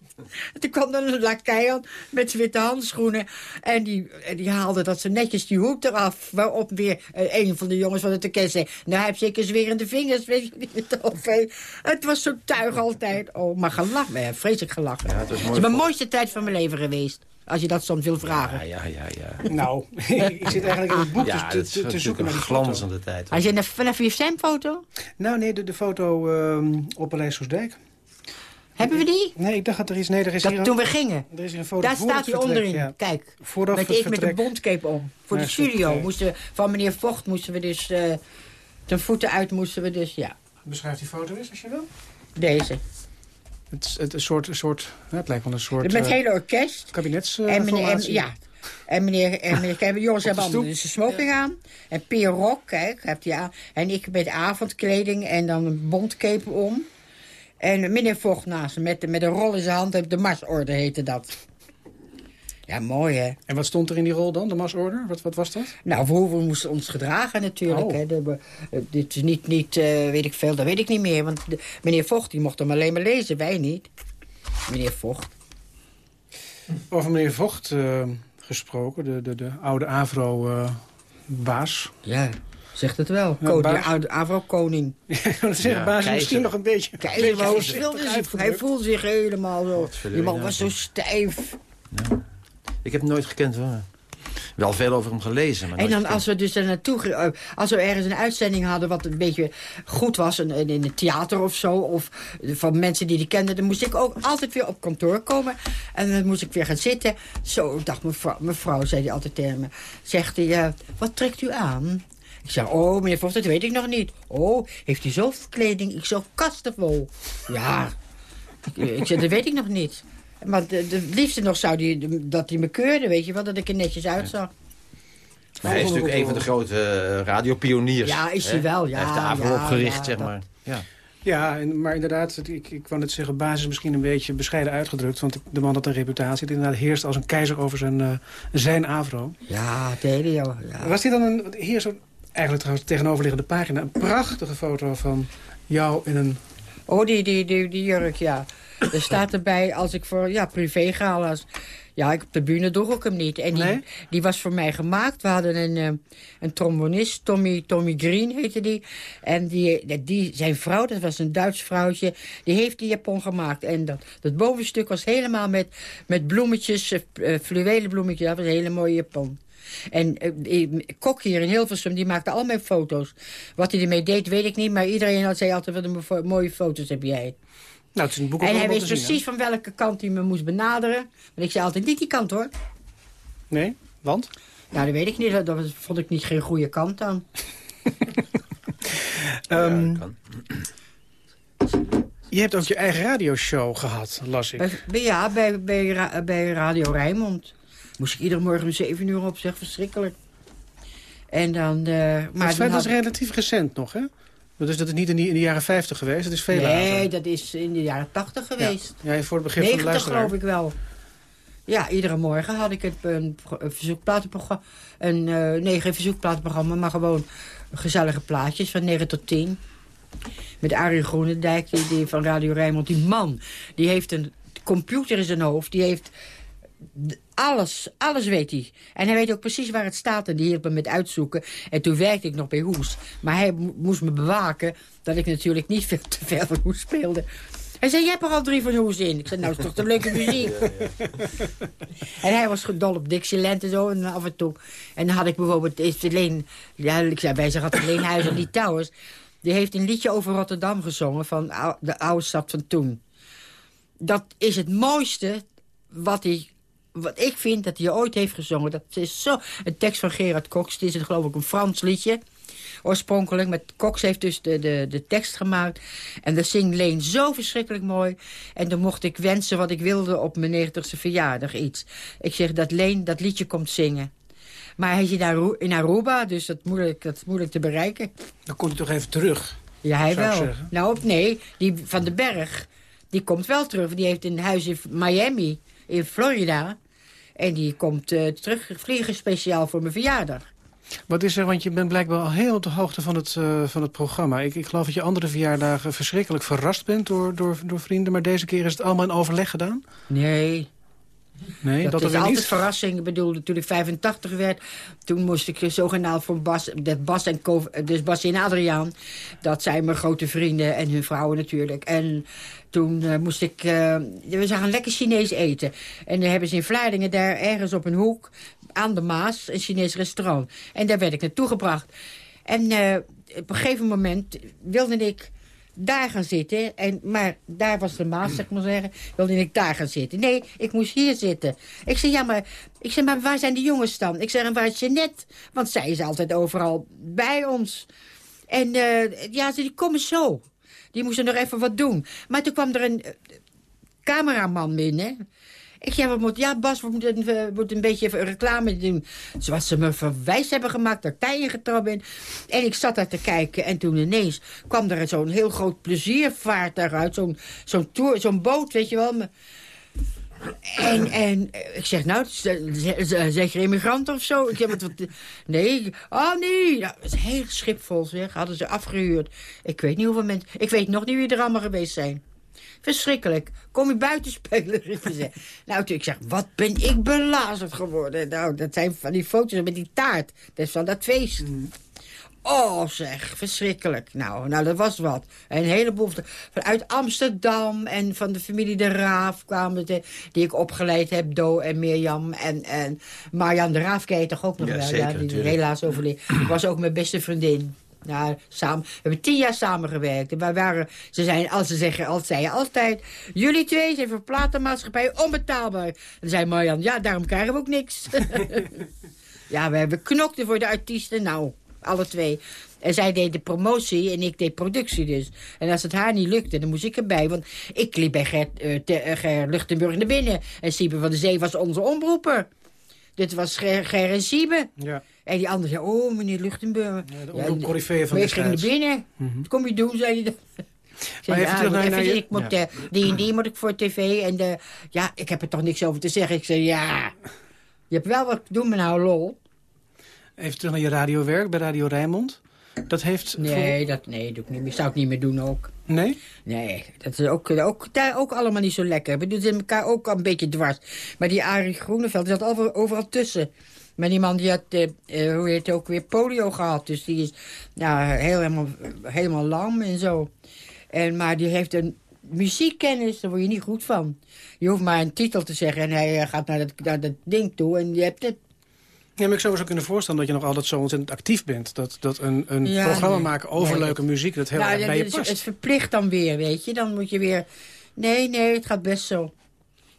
En toen kwam dan een lakij aan met zijn witte handschoenen. En die, en die haalde dat ze netjes die hoed eraf. Waarop weer eh, een van de jongens van het orkest zei... nou, hij heeft zeker zwerende vingers. Weet je niet (laughs) of hij- Het was zo tuig altijd. Oh, maar gelachen. Vreselijk gelachen. Ja, het was het is mijn mooiste tijd van mijn leven geweest. Als je dat soms wil vragen. Ja, ja, ja. ja. (laughs) Nou, ik zit eigenlijk in het boek Ja, te, te, zoeken een naar die foto. glanzende tijd. Als je naar, vanaf je foto Nou, nee, de, de foto ehm, op Paleis Soesdijk. Hebben we die? Nee, ik dacht dat er is... Nee, er is Dat hier toen een- we gingen. Er is een foto Daar staat hij onderin. ja. Kijk. Vooraf met het ik met een bondcape om. Voor Ja, de studio. Moesten, we- van meneer Vocht moesten we dus... eh ten voeten uit moesten we dus, ja. Beschrijf die foto eens, als je wil. Deze. Het, is- het, een soort, een soort, het lijkt wel een soort Met het eh, hele orkest. kabinets en meneer, en, formatie. ja. En meneer, en meneer jongens hebben allemaal dus een smoking aan. En Pier Rock, kijk, heeft hij aan. En ik met avondkleding en dan een bondcape om. En meneer Vocht naast me met, met een rol in zijn hand. De marsorde heette dat. Ja, mooi hè. En wat stond er in die rol dan, de masorder? Wat, wat was dat? Nou, voor hoe we moesten ons gedragen natuurlijk. Oh. Hè. De, eh, dit is niet, niet eh, weet ik veel, dat weet ik niet meer. Want de- meneer Vocht, die mocht hem alleen maar lezen, wij niet. Meneer Vocht. Over meneer Vocht eh, gesproken, de, de, de oude Avro-baas. Ja, zegt het wel. Ja, Avro-koning. (laughs) Zeggen, Ja, baas misschien nog een beetje... Keizer, maar hij hij voelde zich helemaal zo. Die man was ja. zo stijf. Ik heb hem nooit gekend hoor. Wel veel over hem gelezen. Maar En dan gekend. als we dus er naartoe... eh, Als we ergens een uitzending hadden wat een beetje goed was... In, in het theater of zo, of van mensen die die kenden... dan moest ik ook altijd weer op kantoor komen. En dan moest ik weer gaan zitten. Zo, dacht mevrouw, mevrouw zei hij altijd tegen me... Zegt hij, eh, wat trekt u aan? Ik zeg, oh, meneer Vogt, dat weet ik nog niet. Oh, heeft u zoveel kleding? Ik zo kasten vol. Ja, ik zeg, dat weet ik nog niet. Maar de, de liefste nog zou die, dat hij me keurde, weet je wel. Dat ik er netjes uitzag. Maar hij is natuurlijk een van de grote uh, radiopioniers. Ja, is hij wel, ja. Hij heeft de avond ja, opgericht, ja, zeg dat- maar. Ja. Ja, en, maar inderdaad, ik, ik wou net zeggen, basis misschien een beetje bescheiden uitgedrukt. Want de man had een reputatie. Die inderdaad heerst als een keizer over zijn, eh, zijn afro. Ja, joh. Ja. Was dit dan een, want hier zo, eigenlijk trouwens tegenoverliggende pagina, een prachtige foto van jou in een... Oh, die, die, die, die jurk, ja. Er staat erbij als ik voor ja, privégalas... Ja, ik, op de bühne droeg ik hem niet. En die, Nee? die was voor mij gemaakt. We hadden een, eh, een trombonist, Tommy, Tommy Green heette die. En die, die, zijn vrouw, dat was een Duits vrouwtje... die heeft die japon gemaakt. En dat, dat bovenstuk was helemaal met, met bloemetjes, eh, eh, fluwelen bloemetjes. Dat was een hele mooie japon. En Kok hier in Hilversum, die maakte al mijn foto's. Wat hij ermee deed, weet ik niet. Maar iedereen had- zei altijd, wat een mooie foto's heb jij. Nou, het is een boek En hij wist zien, precies van welke kant hij me moest benaderen. Want ik zei altijd, niet die kant hoor. Nee? Want? Nou, dat weet ik niet. Dat vond ik niet geen goede kant dan. (laughs) Ehm, Ja, kan. je hebt ook je eigen radioshow gehad, las ik. Bij, ja, bij, bij, bij Radio Rijnmond. Moest ik iedere morgen om 7 uur op, zeg, verschrikkelijk. En dan... eh maar Maar het is relatief recent nog, hè? Dus dat is niet in de, in de jaren 50 geweest, het is veel Nee, later. dat is in de jaren 80 geweest. Ja, voor het begrip van de 90 luisteraar. geloof ik wel. Ja, iedere morgen had ik het, een, pro- een verzoekplatenprogramma. Een, eh, nee, geen verzoekplatenprogramma, maar gewoon gezellige plaatjes van 9 tot 10. Met Arie Groenendijk, die, die van Radio Rijnmond. Die man, die heeft een computer in zijn hoofd. Die heeft alles, alles weet hij. En hij weet ook precies waar het staat. En die hielp me met uitzoeken. En toen werkte ik nog bij Hoes. Maar hij mo- moest me bewaken dat ik natuurlijk niet (laughs) veel te veel van Hoes speelde. Hij zei, jij hebt er al drie van Hoes in. Ik zei, nou, is toch de leuke (laughs) muziek. En hij was dol op Dixieland en zo. En af en toe. En dan had ik bijvoorbeeld... Is alleen, ja, ik zei bij zich had alleen Huis en die Towers. Die heeft een liedje over Rotterdam gezongen. Van de oude stad van toen. Dat is het mooiste wat hij... Wat ik vind dat hij ooit heeft gezongen. Dat is zo... Een tekst van Gerard Cox. Het is het geloof ik een Frans liedje. Oorspronkelijk. Met Cox heeft dus de, de, de tekst gemaakt. En dat zingt Leen zo verschrikkelijk mooi. En dan mocht ik wensen wat ik wilde op mijn 90ste verjaardag iets. Ik zeg dat Leen dat liedje komt zingen. Maar hij zit in Aru- in Aruba, dus dat, moeilijk, dat is moeilijk te bereiken. Dan komt hij toch even terug. Ja, hij wel. Nou, nee, die van den Berg, die komt wel terug. Die heeft een huis in Miami, in Florida. En die komt eh, terug vliegen speciaal voor mijn verjaardag. Wat is er, want je bent blijkbaar al heel op de hoogte van het, eh, van het programma. Ik, ik geloof dat je andere verjaardagen verschrikkelijk verrast bent door, door, door vrienden. Maar deze keer is het allemaal in overleg gedaan? Nee, Nee, dat, dat, is er altijd verrassing. Ik bedoel, toen ik 85 werd, toen moest ik zogenaamd voor Bas, dat Bas en Co, dus Bas en Adriaan, dat zijn mijn grote vrienden en hun vrouwen natuurlijk. En toen eh, moest ik, eh, we zagen lekker Chinees eten. En dan hebben ze in Vlaardingen daar ergens op een hoek aan de Maas een Chinees restaurant. En daar werd ik naartoe gebracht. En eh, op een gegeven moment wilde ik daar gaan zitten. En, maar daar was de Maas, zeg maar zeggen. Wilde ik daar gaan zitten. Nee, ik moest hier zitten. Ik zei, ja, maar, ik zeg, maar waar zijn de jongens dan? Ik zeg, en waar is Jeannette? Want zij is altijd overal bij ons. En eh, ja, ze die komen zo. Die moesten nog even wat doen. Maar toen kwam er een eh, cameraman binnen. Ik zei, wat moet, ja Bas, we moeten, we moeten een beetje reclame doen. Zoals ze me verwijs hebben gemaakt dat ik daar ingetrapt ben. En ik zat daar te kijken en toen ineens kwam er zo'n heel groot pleziervaartuig uit. Zo'n zo'n zo'n boot, weet je wel. En, en eh, ik zeg, nou, z- z- zeker immigranten of zo? Ik heb het wat, nee, oh nee. Nou, het is heel schipvol, zeg. Hadden ze afgehuurd. Ik weet niet hoeveel mensen... Ik weet nog niet wie er allemaal geweest zijn. Verschrikkelijk. Kom je buiten spelen. (laughs) Nou, toen ik zeg, wat ben ik belazerd geworden. Nou, dat zijn van die foto's met die taart. Dat is van dat feest. Oh, zeg, verschrikkelijk. Nou, nou, dat was wat. Een heleboel van- vanuit Amsterdam en van de familie De Raaf kwamen de, die ik opgeleid heb. Do en Mirjam en, en Marjan De Raaf ken je toch ook nog Ja, wel? zeker, die natuurlijk. helaas overleden. (clears throat) was ook mijn beste vriendin. Ja, samen, we hebben tien jaar samengewerkt. En wij waren, ze, zijn, als ze zeggen, als altijd... jullie twee zijn voor platenmaatschappij onbetaalbaar. En dan zei Marjan, ja, daarom krijgen we ook niks. (laughs) (laughs) ja, we hebben knokten voor de artiesten. Nou, alle twee. En zij deed de promotie en ik deed productie dus. En als het haar niet lukte, dan moest ik erbij. Want ik liep bij Gert, eh, te- eh, Ger Luchtenburg naar binnen. En Siebe van de Zee was onze omroeper. Dit was Ger, Ger en Siebe. Ja. En die andere zei, oh, meneer Luchtenburg. de omroep coryfeeën van maar ik ging naar binnen. Wat kom je doen, zei hij dan. (laughs) Maar even ja, terug naar- je- ik moet, ja. eh, die en die moet ik voor tv. En de, ja, ik heb er toch niks over te zeggen. Ik zei, ja, je hebt wel wat, doe me nou lol. Even terug naar je radiowerk bij Radio Rijnmond. Dat heeft... Nee, dat nee, doe ik niet meer. zou ik niet meer doen ook. Nee? Nee, dat is ook, ook, daar ook allemaal niet zo lekker. We doen elkaar ook al een beetje dwars. Maar die Arie Groeneveld, zat overal, overal tussen. Maar die man die had, eh, eh, hoe heet het ook weer, polio gehad. Dus die is nou, heel, helemaal, helemaal lam en zo. En, maar die heeft een muziekkennis, daar word je niet goed van. Je hoeft maar een titel te zeggen en hij eh, gaat naar dat, naar dat ding toe en je hebt het. Ja, maar ik zou me zo kunnen voorstellen dat je nog altijd zo ontzettend actief bent. Dat, dat een, een Ja, programma nee. maken over Nee. leuke muziek, dat heel Nou, erg bij je past. het verplicht dan weer, weet je. Dan moet je weer... Nee, nee, het gaat best zo.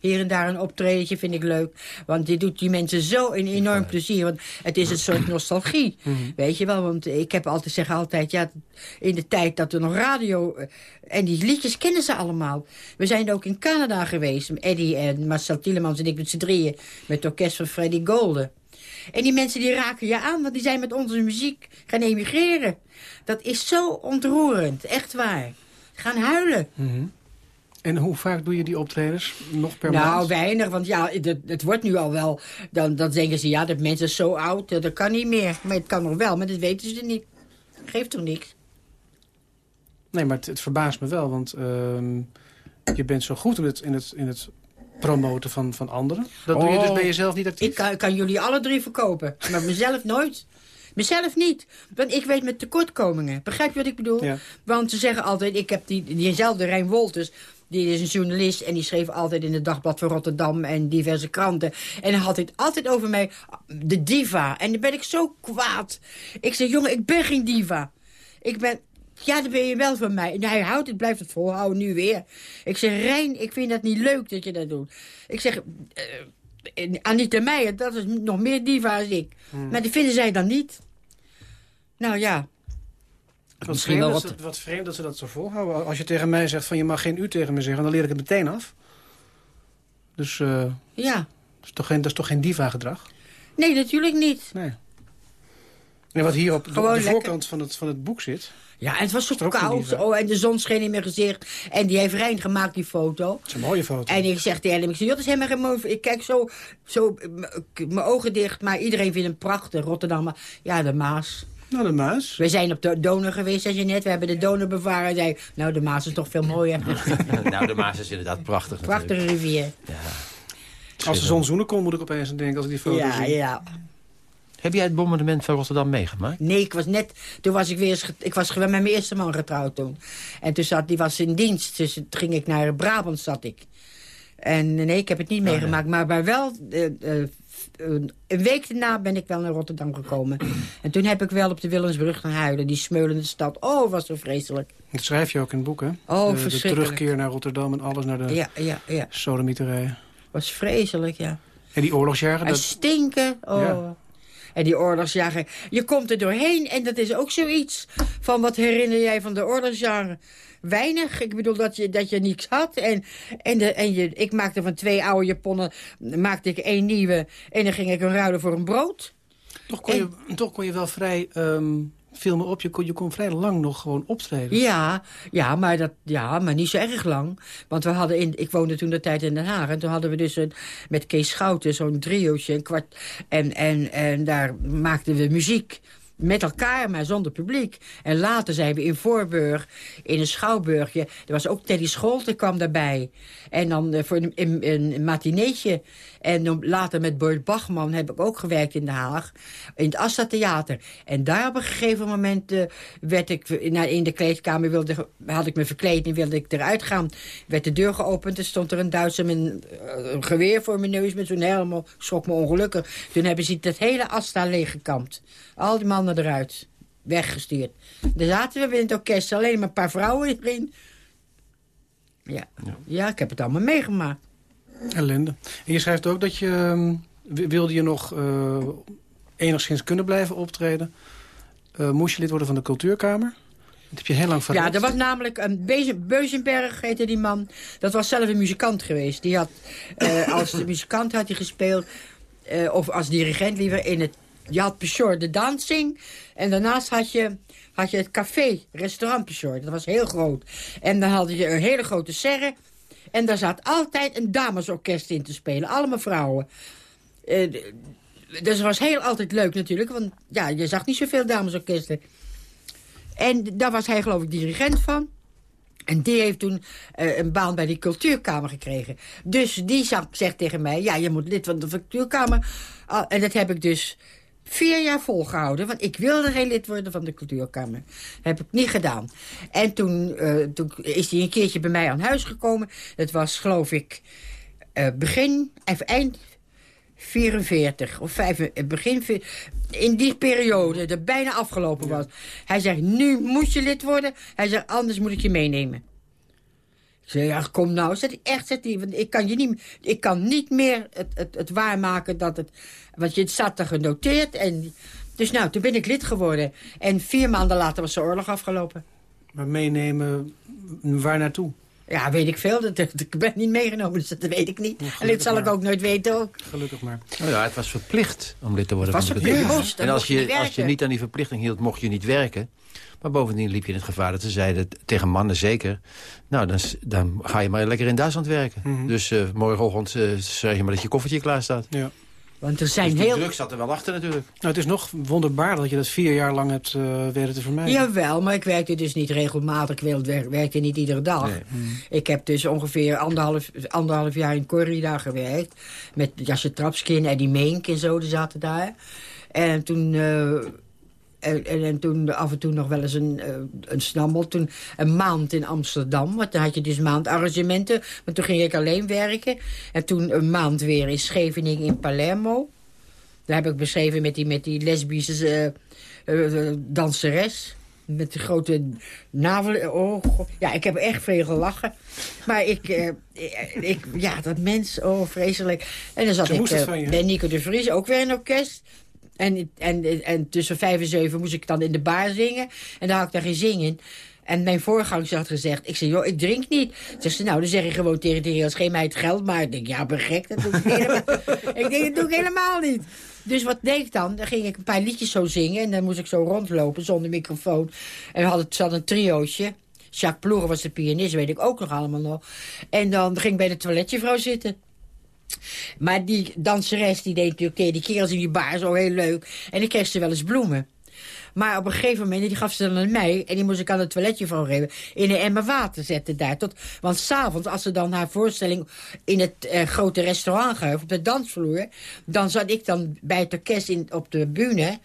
Hier en daar een optredentje vind ik leuk. Want dit doet die mensen zo een enorm plezier. Want het is een soort nostalgie. (clears throat) Mhm. Weet je wel, want ik heb altijd zeg altijd... ja, in de tijd dat er nog radio... eh, en die liedjes kennen ze allemaal. We zijn ook in Canada geweest. Eddie en Marcel Tielemans en ik met z'n drieën. Met het orkest van Freddie Golden. En die mensen die raken je aan, want die zijn met onze muziek gaan emigreren. Dat is zo ontroerend, echt waar. Gaan huilen. Mhm. En hoe vaak doe je die optredens? Nog per nou, maand? weinig, want ja, het, het wordt nu al wel... Dan, dan denken ze, ja, dat mensen zo oud, eh, dat kan niet meer. Maar het kan nog wel, maar dat weten ze niet. Geeft toch niks? Nee, maar het, het verbaast me wel, want ehm, je bent zo goed in het, in het, in het promoten van, van anderen. Dat doe je dus Oh. bij jezelf niet actief? Ik kan, kan jullie alle drie verkopen, maar mezelf (laughs) nooit. Mezelf niet, want ik weet mijn tekortkomingen. Begrijp je wat ik bedoel? Ja. Want ze zeggen altijd, ik heb die, diezelfde Rijn Wolters... die is een journalist en die schreef altijd in het Dagblad van Rotterdam... en diverse kranten. En hij had het altijd over mij, de diva. En dan ben ik zo kwaad. Ik zeg, jongen, ik ben geen diva. Ik ben... Ja, dan ben je wel van mij. En hij houdt het, blijft het volhouden, nu weer. Ik zeg, Rijn, ik vind dat niet leuk dat je dat doet. Ik zeg, eh, en Anita Meijer, dat is nog meer diva als ik. Maar die vinden zij dan niet. Nou ja. Wat Misschien wel wat... ze, wat vreemd dat ze dat zo volhouden. Als je tegen mij zegt van je mag geen u tegen me zeggen, dan leer ik het meteen af. Dus eh, Ja. dat, is toch geen, dat is toch geen diva-gedrag? Nee, natuurlijk niet. Nee. En wat hier op de, voorkant van het, van het boek zit... Ja, en het was zo koud. Oh, en de zon scheen in mijn gezicht. En die heeft Rijn gemaakt, die foto. Dat is een mooie foto. En ik zeg tegen hem, ik zeg, dat is helemaal geen. Ik kijk zo, zo mijn ogen dicht, maar iedereen vindt hem prachtig. Rotterdam, maar- ja, de Maas. Nou, de muis. We zijn op de Donau geweest, zei je net. We hebben de Donau bevaren. Hij zei, nou, de Maas is toch veel mooier. (laughs) nou, de Maas is inderdaad prachtig natuurlijk. Prachtige rivier. Als de zon zoenen komt, moet ik opeens aan denken als ik die foto Ja, zie. ja. Heb jij het bombardement van Rotterdam meegemaakt? Nee, ik was net... Toen was ik weer eens... Ik was met mijn eerste man getrouwd toen. En toen zat... Die was in dienst. Dus toen ging ik naar Brabant, zat ik. En nee, ik heb het niet meegemaakt. Maar, maar wel... eh, eh, een week daarna ben ik wel naar Rotterdam gekomen. en toen heb ik wel op de Willemsbrug gaan huilen. Die smeulende stad. Oh, was zo vreselijk. Dat schrijf je ook in het boek, hè? Oh, de, de verschrikkelijk. terugkeer naar Rotterdam en alles naar de Ja, ja, ja. sodemieterij. Was vreselijk, ja. En die oorlogsjaren, En dat, stinken. Oh. Ja. En die oorlogsjaren. Je komt er doorheen en dat is ook zoiets. Van wat herinner jij van de oorlogsjaren? Weinig. Ik bedoel dat je, dat je niks had. En, en, de, en je, ik maakte van twee oude japonnen maakte ik één nieuwe. En dan ging ik hem ruilen voor een brood. toch, kon je, toch kon je wel vrij ehm, meer op. Je kon, je kon vrij lang nog gewoon optreden. Ja, ja, maar, dat, ja, maar niet zo erg lang. Want we hadden in, ik woonde toen de tijd in Den Haag. En toen hadden we dus een, met Kees Schouten zo'n triootje. Een kwart, en, en, en daar maakten we muziek. Met elkaar, maar zonder publiek. En later zijn we in Voorburg, in een schouwburgje. Er was ook Teddy Scholte kwam daarbij. En dan eh, voor een, een, een matineetje. En dan later met Bert Bachman heb ik ook gewerkt in Den Haag. In het Asta Theater. En daar op een gegeven moment eh, werd ik... Nou, in de kleedkamer wilde, had ik me verkleed en wilde ik eruit gaan. Werd de deur geopend en stond er een Duitser met een, eh, een geweer voor mijn neus... met zo'n helm. Schrok me ongelukkig. Toen hebben ze dat hele Asta leeggekampt. Al die mannen eruit. Weggestuurd. Daar zaten we in het orkest. Alleen maar een paar vrouwen erin. Ja. ja, ik heb het allemaal meegemaakt. Ellende. En je schrijft ook dat je... ehm, wi- wilde je nog eh, enigszins kunnen blijven optreden... eh, moest je lid worden van de cultuurkamer. Dat heb je heel lang verricht. Ja, er was namelijk een Beuzenberg, heette die man. Dat was zelf een muzikant geweest. Die had, eh, als muzikant had hij gespeeld, of als dirigent liever, in het... Je had Peshore de Dancing. En daarnaast had je, had je het café, restaurant Peshore. Dat was heel groot. En dan had je een hele grote serre. En daar zat altijd een damesorkest in te spelen. Allemaal vrouwen. Eh, d- dus was heel altijd leuk natuurlijk. Want ja, je zag niet zoveel damesorkesten. En daar was hij geloof ik dirigent van. En die heeft toen eh, een baan bij die cultuurkamer gekregen. Dus die zegt tegen mij, ja, je moet lid van de cultuurkamer. Ah, en dat heb ik dus vier jaar volgehouden. Want ik wilde geen lid worden van de cultuurkamer. heb ik niet gedaan. En toen, eh, toen is hij een keertje bij mij aan huis gekomen. Dat was geloof ik eh, begin, even eind 44 of 5, eh, begin, in die periode, dat bijna afgelopen was. Hij zegt, nu moet je lid worden. Hij zegt, anders moet ik je meenemen. Ik zei, ja, kom nou. Hij, echt, hij, want ik kan, je niet, ik kan niet meer het, het, het waarmaken dat het... Want je zat er genoteerd. En, dus nou, toen ben ik lid geworden. En vier maanden later was de oorlog afgelopen. Maar meenemen, waar naartoe? Ja, weet ik veel. Dat, dat- ik ben niet meegenomen, dus dat weet ik niet. en dit zal ik ook nooit weten ook. Gelukkig maar. Nou ja, het was verplicht om lid te worden Het van was de. Je moest, dan En als je als je niet aan die verplichting hield, mocht je niet werken. Maar bovendien liep je in het gevaar dat ze zeiden, tegen mannen zeker... nou, dan, dan ga je maar lekker in Duitsland werken. Dus eh, morgenochtend eh zeg je maar dat je koffertje klaar staat. Ja. Want er zijn Dus die heel... druk zat er wel achter natuurlijk. Nou, het is nog wonderbaarlijk dat je dat vier jaar lang hebt eh weten te vermijden. Jawel, maar ik werkte dus niet regelmatig. Ik werkte niet iedere dag. Ik heb dus ongeveer anderhalf, anderhalf jaar in Corrida gewerkt. Met Jasse Trapskin en die Meenk en zo, die zaten daar. En toen... eh, en, en, en toen af en toe nog wel eens een, eh, een snammel. Toen een maand in Amsterdam. Want dan had je dus maandarrangementen. Maar toen ging ik alleen werken. En toen een maand weer in Scheveningen in Palermo. Daar heb ik beschreven met die, met die lesbische eh, eh, danseres. Met de grote navel. Oh, god. ja, ik heb echt veel gelachen. Maar ik, eh, ik, ja, dat mens, oh, vreselijk. En dan zat Ze ik bij Nico de Vries, ook weer een orkest. En, en, en tussen vijf en zeven moest ik dan in de bar zingen. En daar had ik daar geen zin in. En mijn voorganger had gezegd, ik zei, joh, ik drink niet. Zegt ze, nou, dan zeg je gewoon tegen de heer, geef mij het geld. Maar ik denk, ja, ben gek, dat doe ik helemaal, (laughs) ik denk, dat doe ik helemaal niet. Dus wat deed ik dan? Dan ging ik een paar liedjes zo zingen. En dan moest ik zo rondlopen zonder microfoon. En we hadden, ze hadden een triootje. Jacques Ploeren was de pianist, weet ik ook nog allemaal nog. En dan ging ik bij de toiletjevrouw zitten. Maar die danseres die deed natuurlijk tegen die kerels in die bar zo heel leuk. En ik kreeg ze wel eens bloemen. Maar op een gegeven moment, die gaf ze dan aan mij... en die moest ik aan het toiletje van geven... in een emmer water zetten daar. Tot, want s'avonds, als ze dan haar voorstelling... in het eh, grote restaurant gaf, op de dansvloer... dan zat ik dan bij het orkest in, op de bühne...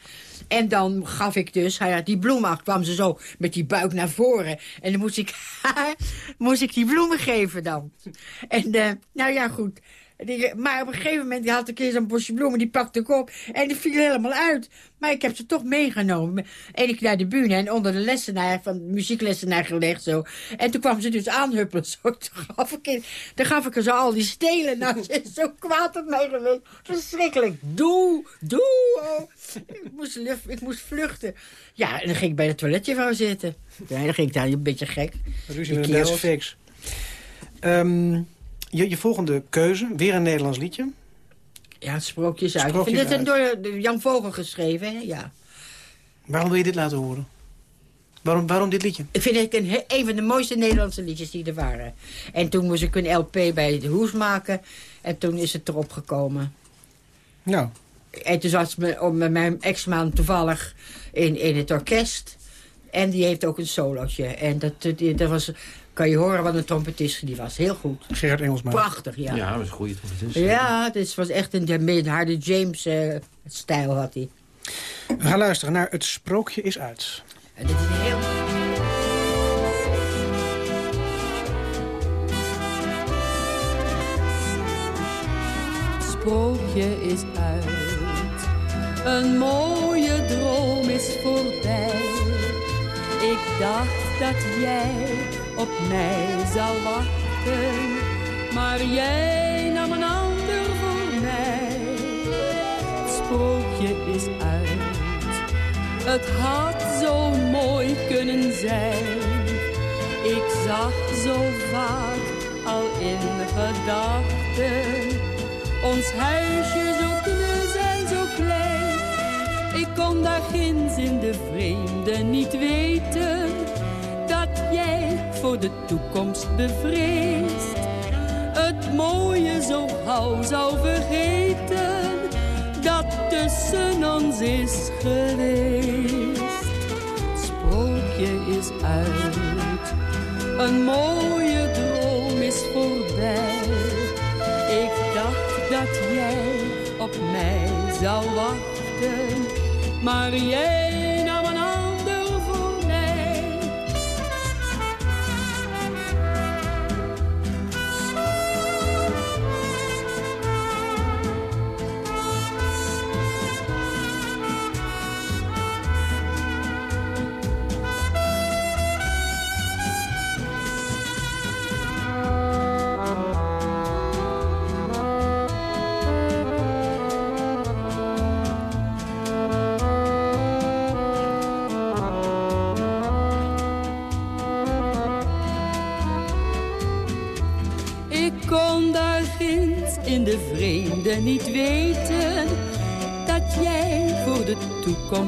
En dan gaf ik dus haar die bloemen af. kwam ze zo met die buik naar voren. En dan moest ik (laughs) haar moest ik die bloemen geven dan. En eh, nou ja, goed. Die- maar op een gegeven moment die had ik een keer zo'n bosje bloemen. Die pakte ik op en die viel helemaal uit. Maar ik heb ze toch meegenomen. En ik naar de bühne en onder de lessenaar van de muzieklessenaar gelegd zo. En toen kwam ze dus aanhuppelen. Zo, (laughs) toen, gaf ik, in- toen gaf ik er zo al die stelen. Nou, ze is zo kwaad op mij geweest. Verschrikkelijk. Doe, doe. oh. Ik, moest, luf- ik moest vluchten. Ja, en dan ging ik bij de toiletjevrouw zitten. Ja, dan ging ik daar een beetje gek. Ruzie met een je, je volgende keuze, weer een Nederlands liedje. Ja, het sprookjes uit. Sprookjes ik vind dit uit. een door Jan Vogel geschreven, hè? Ja. Waarom wil je dit laten horen? Waarom, waarom dit liedje? Ik vind het een, van de mooiste Nederlandse liedjes die er waren. En toen moest ik een LP bij de Hoes maken. En toen is het erop gekomen. Nou, En toen zat me, om met mijn ex-man toevallig in, in het orkest. En die heeft ook een solootje. En dat, dat was, kan je horen wat een trompetist die was. Heel goed. Gerard Engelsma. Prachtig, ja. Ja, dat is een goede trompetist. Ja, dit was echt een, harde James-stijl had hij. We gaan luisteren naar Het Sprookje is uit. En dit is heel... sprookje is uit. Een mooie droom is voorbij. Ik dacht dat jij op mij zou wachten. Maar jij nam een ander voor mij. Het sprookje is uit. Het had zo mooi kunnen zijn. Ik zag zo vaak al in gedachten. Ons huisje zo knus en zo klein. Ik kon daar ginds in de vreemde niet weten. Dat jij voor de toekomst bevreesd. Het mooie zo gauw zou vergeten. Dat tussen ons is geweest. Sprookje is uit. Een mooie droom is voorbij. Ik dacht dat jij op mij zou wachten. Maar jij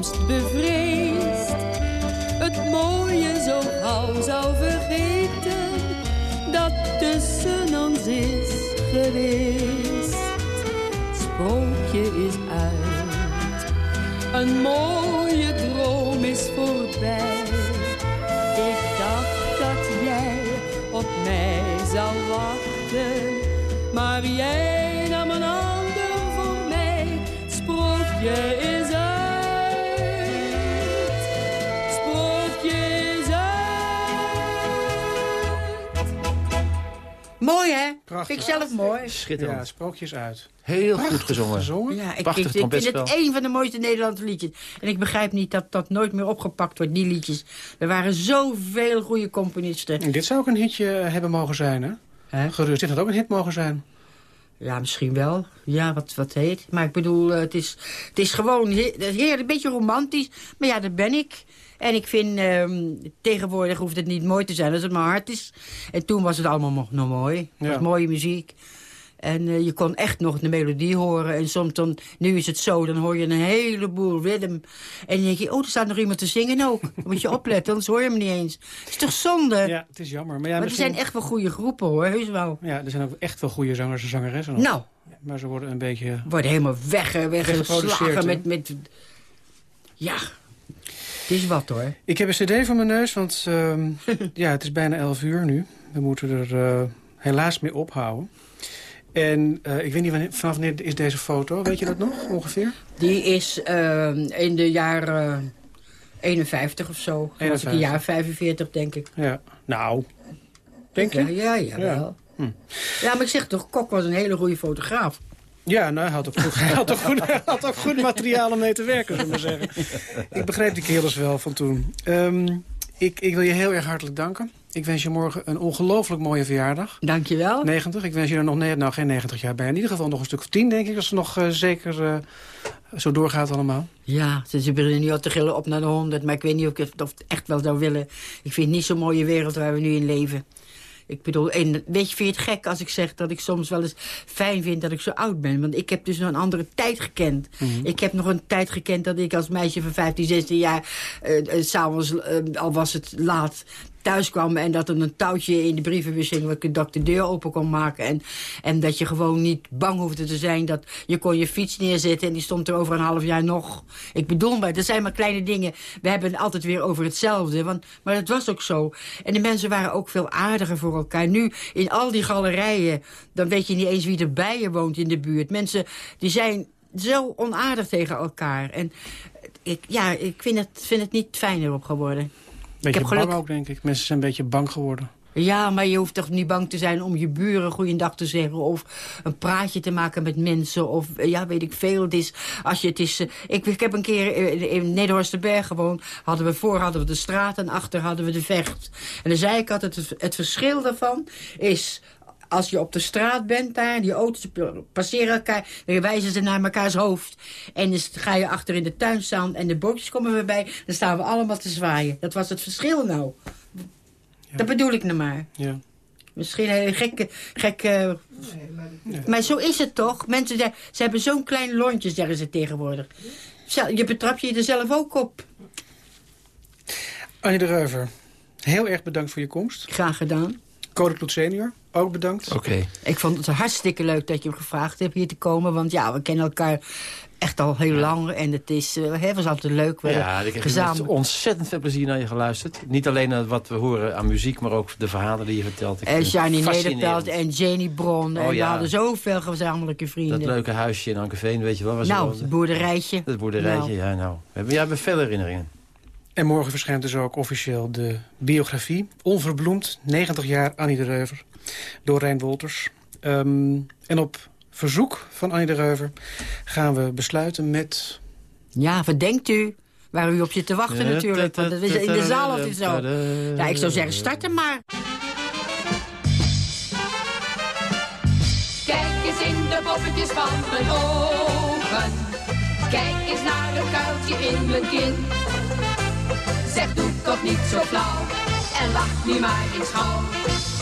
toekomst bevreesd Prachtig. Vind ik zelf mooi. Schitterend. Ja, sprookjes uit. Heel goed gezongen. gezongen. Ja, ik, Prachtig ik, ik vind het een van de mooiste Nederlandse liedjes. En ik begrijp niet dat dat nooit meer opgepakt wordt, die liedjes. Er waren zoveel goede componisten. En dit zou ook een hitje hebben mogen zijn, hè? Hè? Gerust, dit had ook een hit mogen zijn. Ja, misschien wel. Ja, wat, wat heet. Maar ik bedoel, eh, het is, het is gewoon he- heerlijk, een beetje romantisch. Maar ja, dat ben ik. En ik vind, ehm, tegenwoordig hoeft het niet mooi te zijn als het maar hard is. En toen was het allemaal nog, nog mooi. Het Ja. was mooie muziek. En eh, je kon echt nog de melodie horen. En soms dan, nu is het zo, dan hoor je een heleboel rhythm. En dan denk je, oh, er staat nog iemand te zingen ook. Dan moet je (laughs) opletten, anders hoor je hem niet eens. Het is toch zonde? Ja, het is jammer. Maar, ja, maar er zijn echt wel goede groepen, hoor. Heus wel. Ja, er zijn ook echt wel goede zangers en zangeressen. nog. Nou, Maar ze worden een beetje... worden helemaal weg, weggeslagen met, met... Ja, het is wat hoor. Ik heb een cd voor mijn neus, want ehm, (laughs) ja, het is bijna 11 uur nu. We moeten er eh, helaas mee ophouden. En eh, ik weet niet, wanneer, vanaf wanneer is deze foto? Weet je dat nog, ongeveer? Die is eh, in de jaren 51 of zo. Toen was ik een 51. jaar 45, denk ik. Ja. Nou, denk je? Ja, ja, jawel. Hm. Ja, maar ik zeg toch, Kok was een hele goede fotograaf. Ja, nou, (laughs) hij had ook goed, hij had ook goed, hij had ook goed materiaal om mee te werken, zullen we maar zeggen. Ik begreep die kerels wel van toen. Ehm, ik, ik wil je heel erg hartelijk danken. Ik wens je morgen een ongelooflijk mooie verjaardag. Dankjewel. 90. Ik wens je er nog, nee, nou geen 90 jaar bij. In ieder geval nog een stuk of 10, denk ik. Als het nog eh, zeker eh, zo doorgaat allemaal. Ja, ze ze beginnen nu al te gillen op naar de 100. Maar ik weet niet of ik het of het echt wel zou willen. Ik vind het niet zo'n mooie wereld waar we nu in leven. Ik bedoel, en weet je, vind je het gek als ik zeg dat ik soms wel eens fijn vind dat ik zo oud ben? Want ik heb dus nog een andere tijd gekend. Ik heb nog een tijd gekend dat ik als meisje van 15, 16 jaar... eh eh, s'avonds, eh, al was het laat, thuis kwam... en dat er een touwtje in de brievenbus hing... dat ik- dat de deur open kon maken. En, en dat je gewoon niet bang hoefde te zijn... dat je kon je fiets neerzetten en die stond er over een half jaar nog. Ik bedoel maar, dat zijn maar kleine dingen. We hebben het altijd weer over hetzelfde. Want, maar het was ook zo. En de mensen waren ook veel aardiger voor elkaar. Nu, in al die galerijen... dan weet je niet eens wie er bij je woont in de buurt. Mensen die zijn zo onaardig tegen elkaar. En ik, ja, ik vind het, vind het niet fijner op geworden. Beetje heb bang geluk. ook, denk ik. Mensen zijn een beetje bang geworden. Ja, maar je hoeft toch niet bang te zijn om je buren goeiedag te zeggen... of een praatje te maken met mensen, of eh, ja, weet ik veel. Het is, als je het is, eh, ik, ik heb een keer in, in Nederhorstenberg gewoond. Hadden we voor hadden we de straat en achter hadden we de vecht. En dan zei ik altijd, het, het verschil daarvan is... als je op de straat bent daar, die auto's passeren elkaar... dan wijzen ze naar mekaars hoofd. En dan ga je achter in de tuin staan en de bootjes komen weer bij... dan staan we allemaal te zwaaien. Dat was het verschil nou. Dat bedoel ik nou maar. Ja. Misschien een hele gekke... gekke maar... zo is het toch? Mensen ze hebben zo'n klein lontje, zeggen ze tegenwoordig. Je betrap je er zelf ook op. Annie de Reuver, heel erg bedankt voor je komst. Graag gedaan. Code Kloet senior, ook bedankt. Oké. Ik vond het hartstikke leuk dat je hem gevraagd hebt hier te komen. Want ja, we kennen elkaar echt al heel lang. En het is, eh, hè, was altijd leuk. We Ja, ik heb gezamenlijk. ontzettend veel plezier naar je geluisterd. Niet alleen naar wat we horen aan muziek, maar ook de verhalen die je vertelt. Ik En het fascinerend. Nederpelt en Janie Bron. en Oh, we ja. hadden zoveel gezamenlijke vrienden. Dat leuke huisje in Ankeveen, weet je wel? Waar nou, het boerderijtje. Dat boerderijtje, Nou. ja nou. We hebben, ja, we hebben veel herinneringen. En morgen verschijnt dus ook officieel de biografie. Onverbloemd, 90 jaar Annie de Reuver. Door Rijn Wolters. Ehm, en op verzoek van Annie de Reuver gaan we besluiten met... Ja, wat denkt u? Waar u op zit te wachten natuurlijk. Want dat is in de zaal altijd zo. Ja, ik zou zeggen, start hem maar. Kijk eens in de poppetjes van mijn ogen. Kijk eens naar het kuiltje in mijn kin. Zeg, doe toch niet zo flauw. En lach nu maar eens gauw.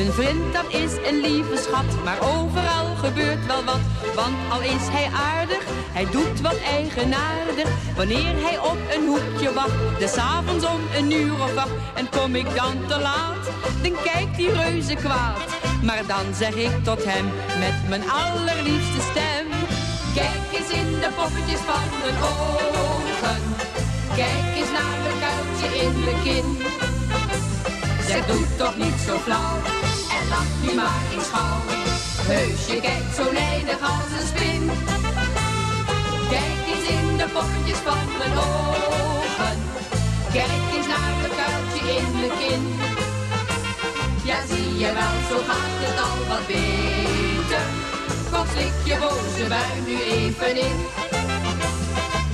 Mijn vriend, dat is een lieve schat, maar overal gebeurt wel wat. Want al is hij aardig, hij doet wat eigenaardig. Wanneer hij op een hoekje wacht, des avonds om een uur of acht. En kom ik dan te laat, dan kijkt die reuze kwaad. Maar dan zeg ik tot hem, met mijn allerliefste stem. Kijk eens in de poppetjes van mijn ogen. Kijk eens naar het kuiltje in mijn kin. Zeg, doe toch niet zo flauw en lach nu maar eens gauw. Heus, je kijkt zo nijdig als een spin. Kijk eens in de poppetjes van mijn ogen. Kijk eens naar het kuiltje in mijn kin. Ja, zie je wel, zo gaat het al wat beter. Kom, slik je boze bui nu even in.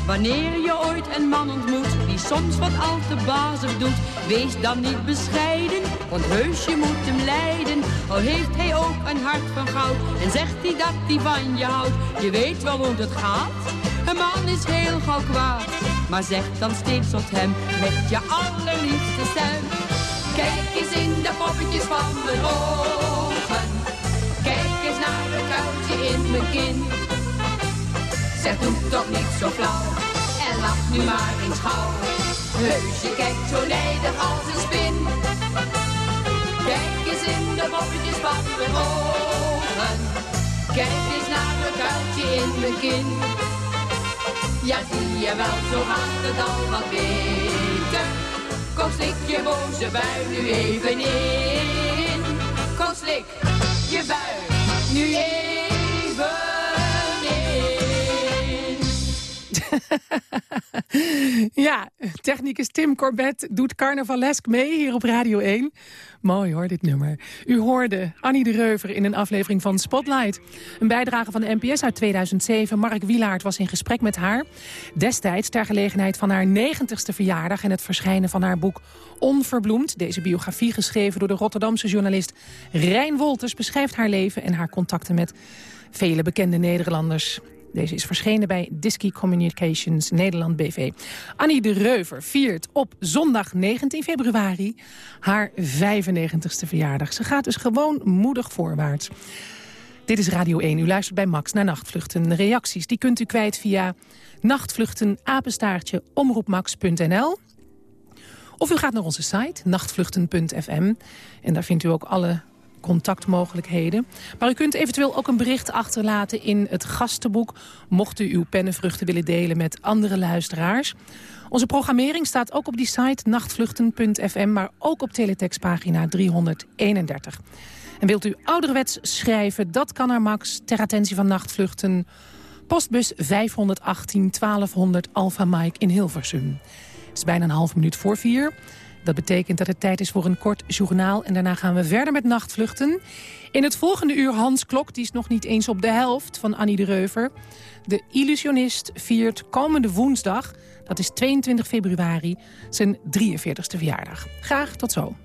Wanneer je ooit een man ontmoet die soms wat al te bazig doet, wees dan niet bescheiden, want heus je moet hem leiden. Al heeft hij ook een hart van goud en zegt hij dat hij van je houdt, je weet wel hoe het gaat. Een man is heel gauw kwaad, maar zeg dan steeds tot hem met je allerliefste stem. Kijk eens in de poppetjes van mijn ogen, kijk eens naar het kuiltje in mijn kin. Zeg, doe toch niet zo flauw en lach nu maar eens gauw. Heus, je kijkt zo nijdig als een spin. Kijk eens in de poppetjes van mijn ogen. Kijk eens naar het kuiltje in mijn kin. Ja, zie je wel, zo gaat het al wat beter. Kom, slik je boze bui nu even in. Kom, slik je bui nu even (laughs) Ja, technicus Tim Corbett doet carnavalesk mee hier op Radio 1. Mooi hoor, dit nummer. U hoorde Annie de Reuver in een aflevering van Spotlight. Een bijdrage van de NPS uit 2007. Mark Wielaert was in gesprek met haar. Destijds ter gelegenheid van haar 90ste verjaardag... en het verschijnen van haar boek Onverbloemd. Deze biografie geschreven door de Rotterdamse journalist Rijn Wolters... beschrijft haar leven en haar contacten met vele bekende Nederlanders. Deze is verschenen bij Disky Communications Nederland BV. Annie de Reuver viert op zondag 19 februari haar 95ste verjaardag. Ze gaat dus gewoon moedig voorwaarts. Dit is Radio 1. U luistert bij Max naar Nachtvluchten. Reacties die kunt u kwijt via nachtvluchten omroepmax.nl. Of u gaat naar onze site, nachtvluchten.fm. En daar vindt u ook alle contactmogelijkheden. Maar u kunt eventueel ook een bericht achterlaten in het gastenboek... mocht u uw pennenvruchten willen delen met andere luisteraars. Onze programmering staat ook op die site nachtvluchten.fm... maar ook op teletextpagina 331. En wilt u ouderwets schrijven, dat kan naar Max... ter attentie van Nachtvluchten... Postbus 518 1200 Alpha Mike in Hilversum. Het is bijna een half minuut voor vier. Dat betekent dat het tijd is voor een kort journaal... en daarna gaan we verder met nachtvluchten. In het volgende uur Hans Klok, die is nog niet eens op de helft van Annie de Reuver. De illusionist viert komende woensdag, dat is 22 februari, zijn 43ste verjaardag. Graag tot zo.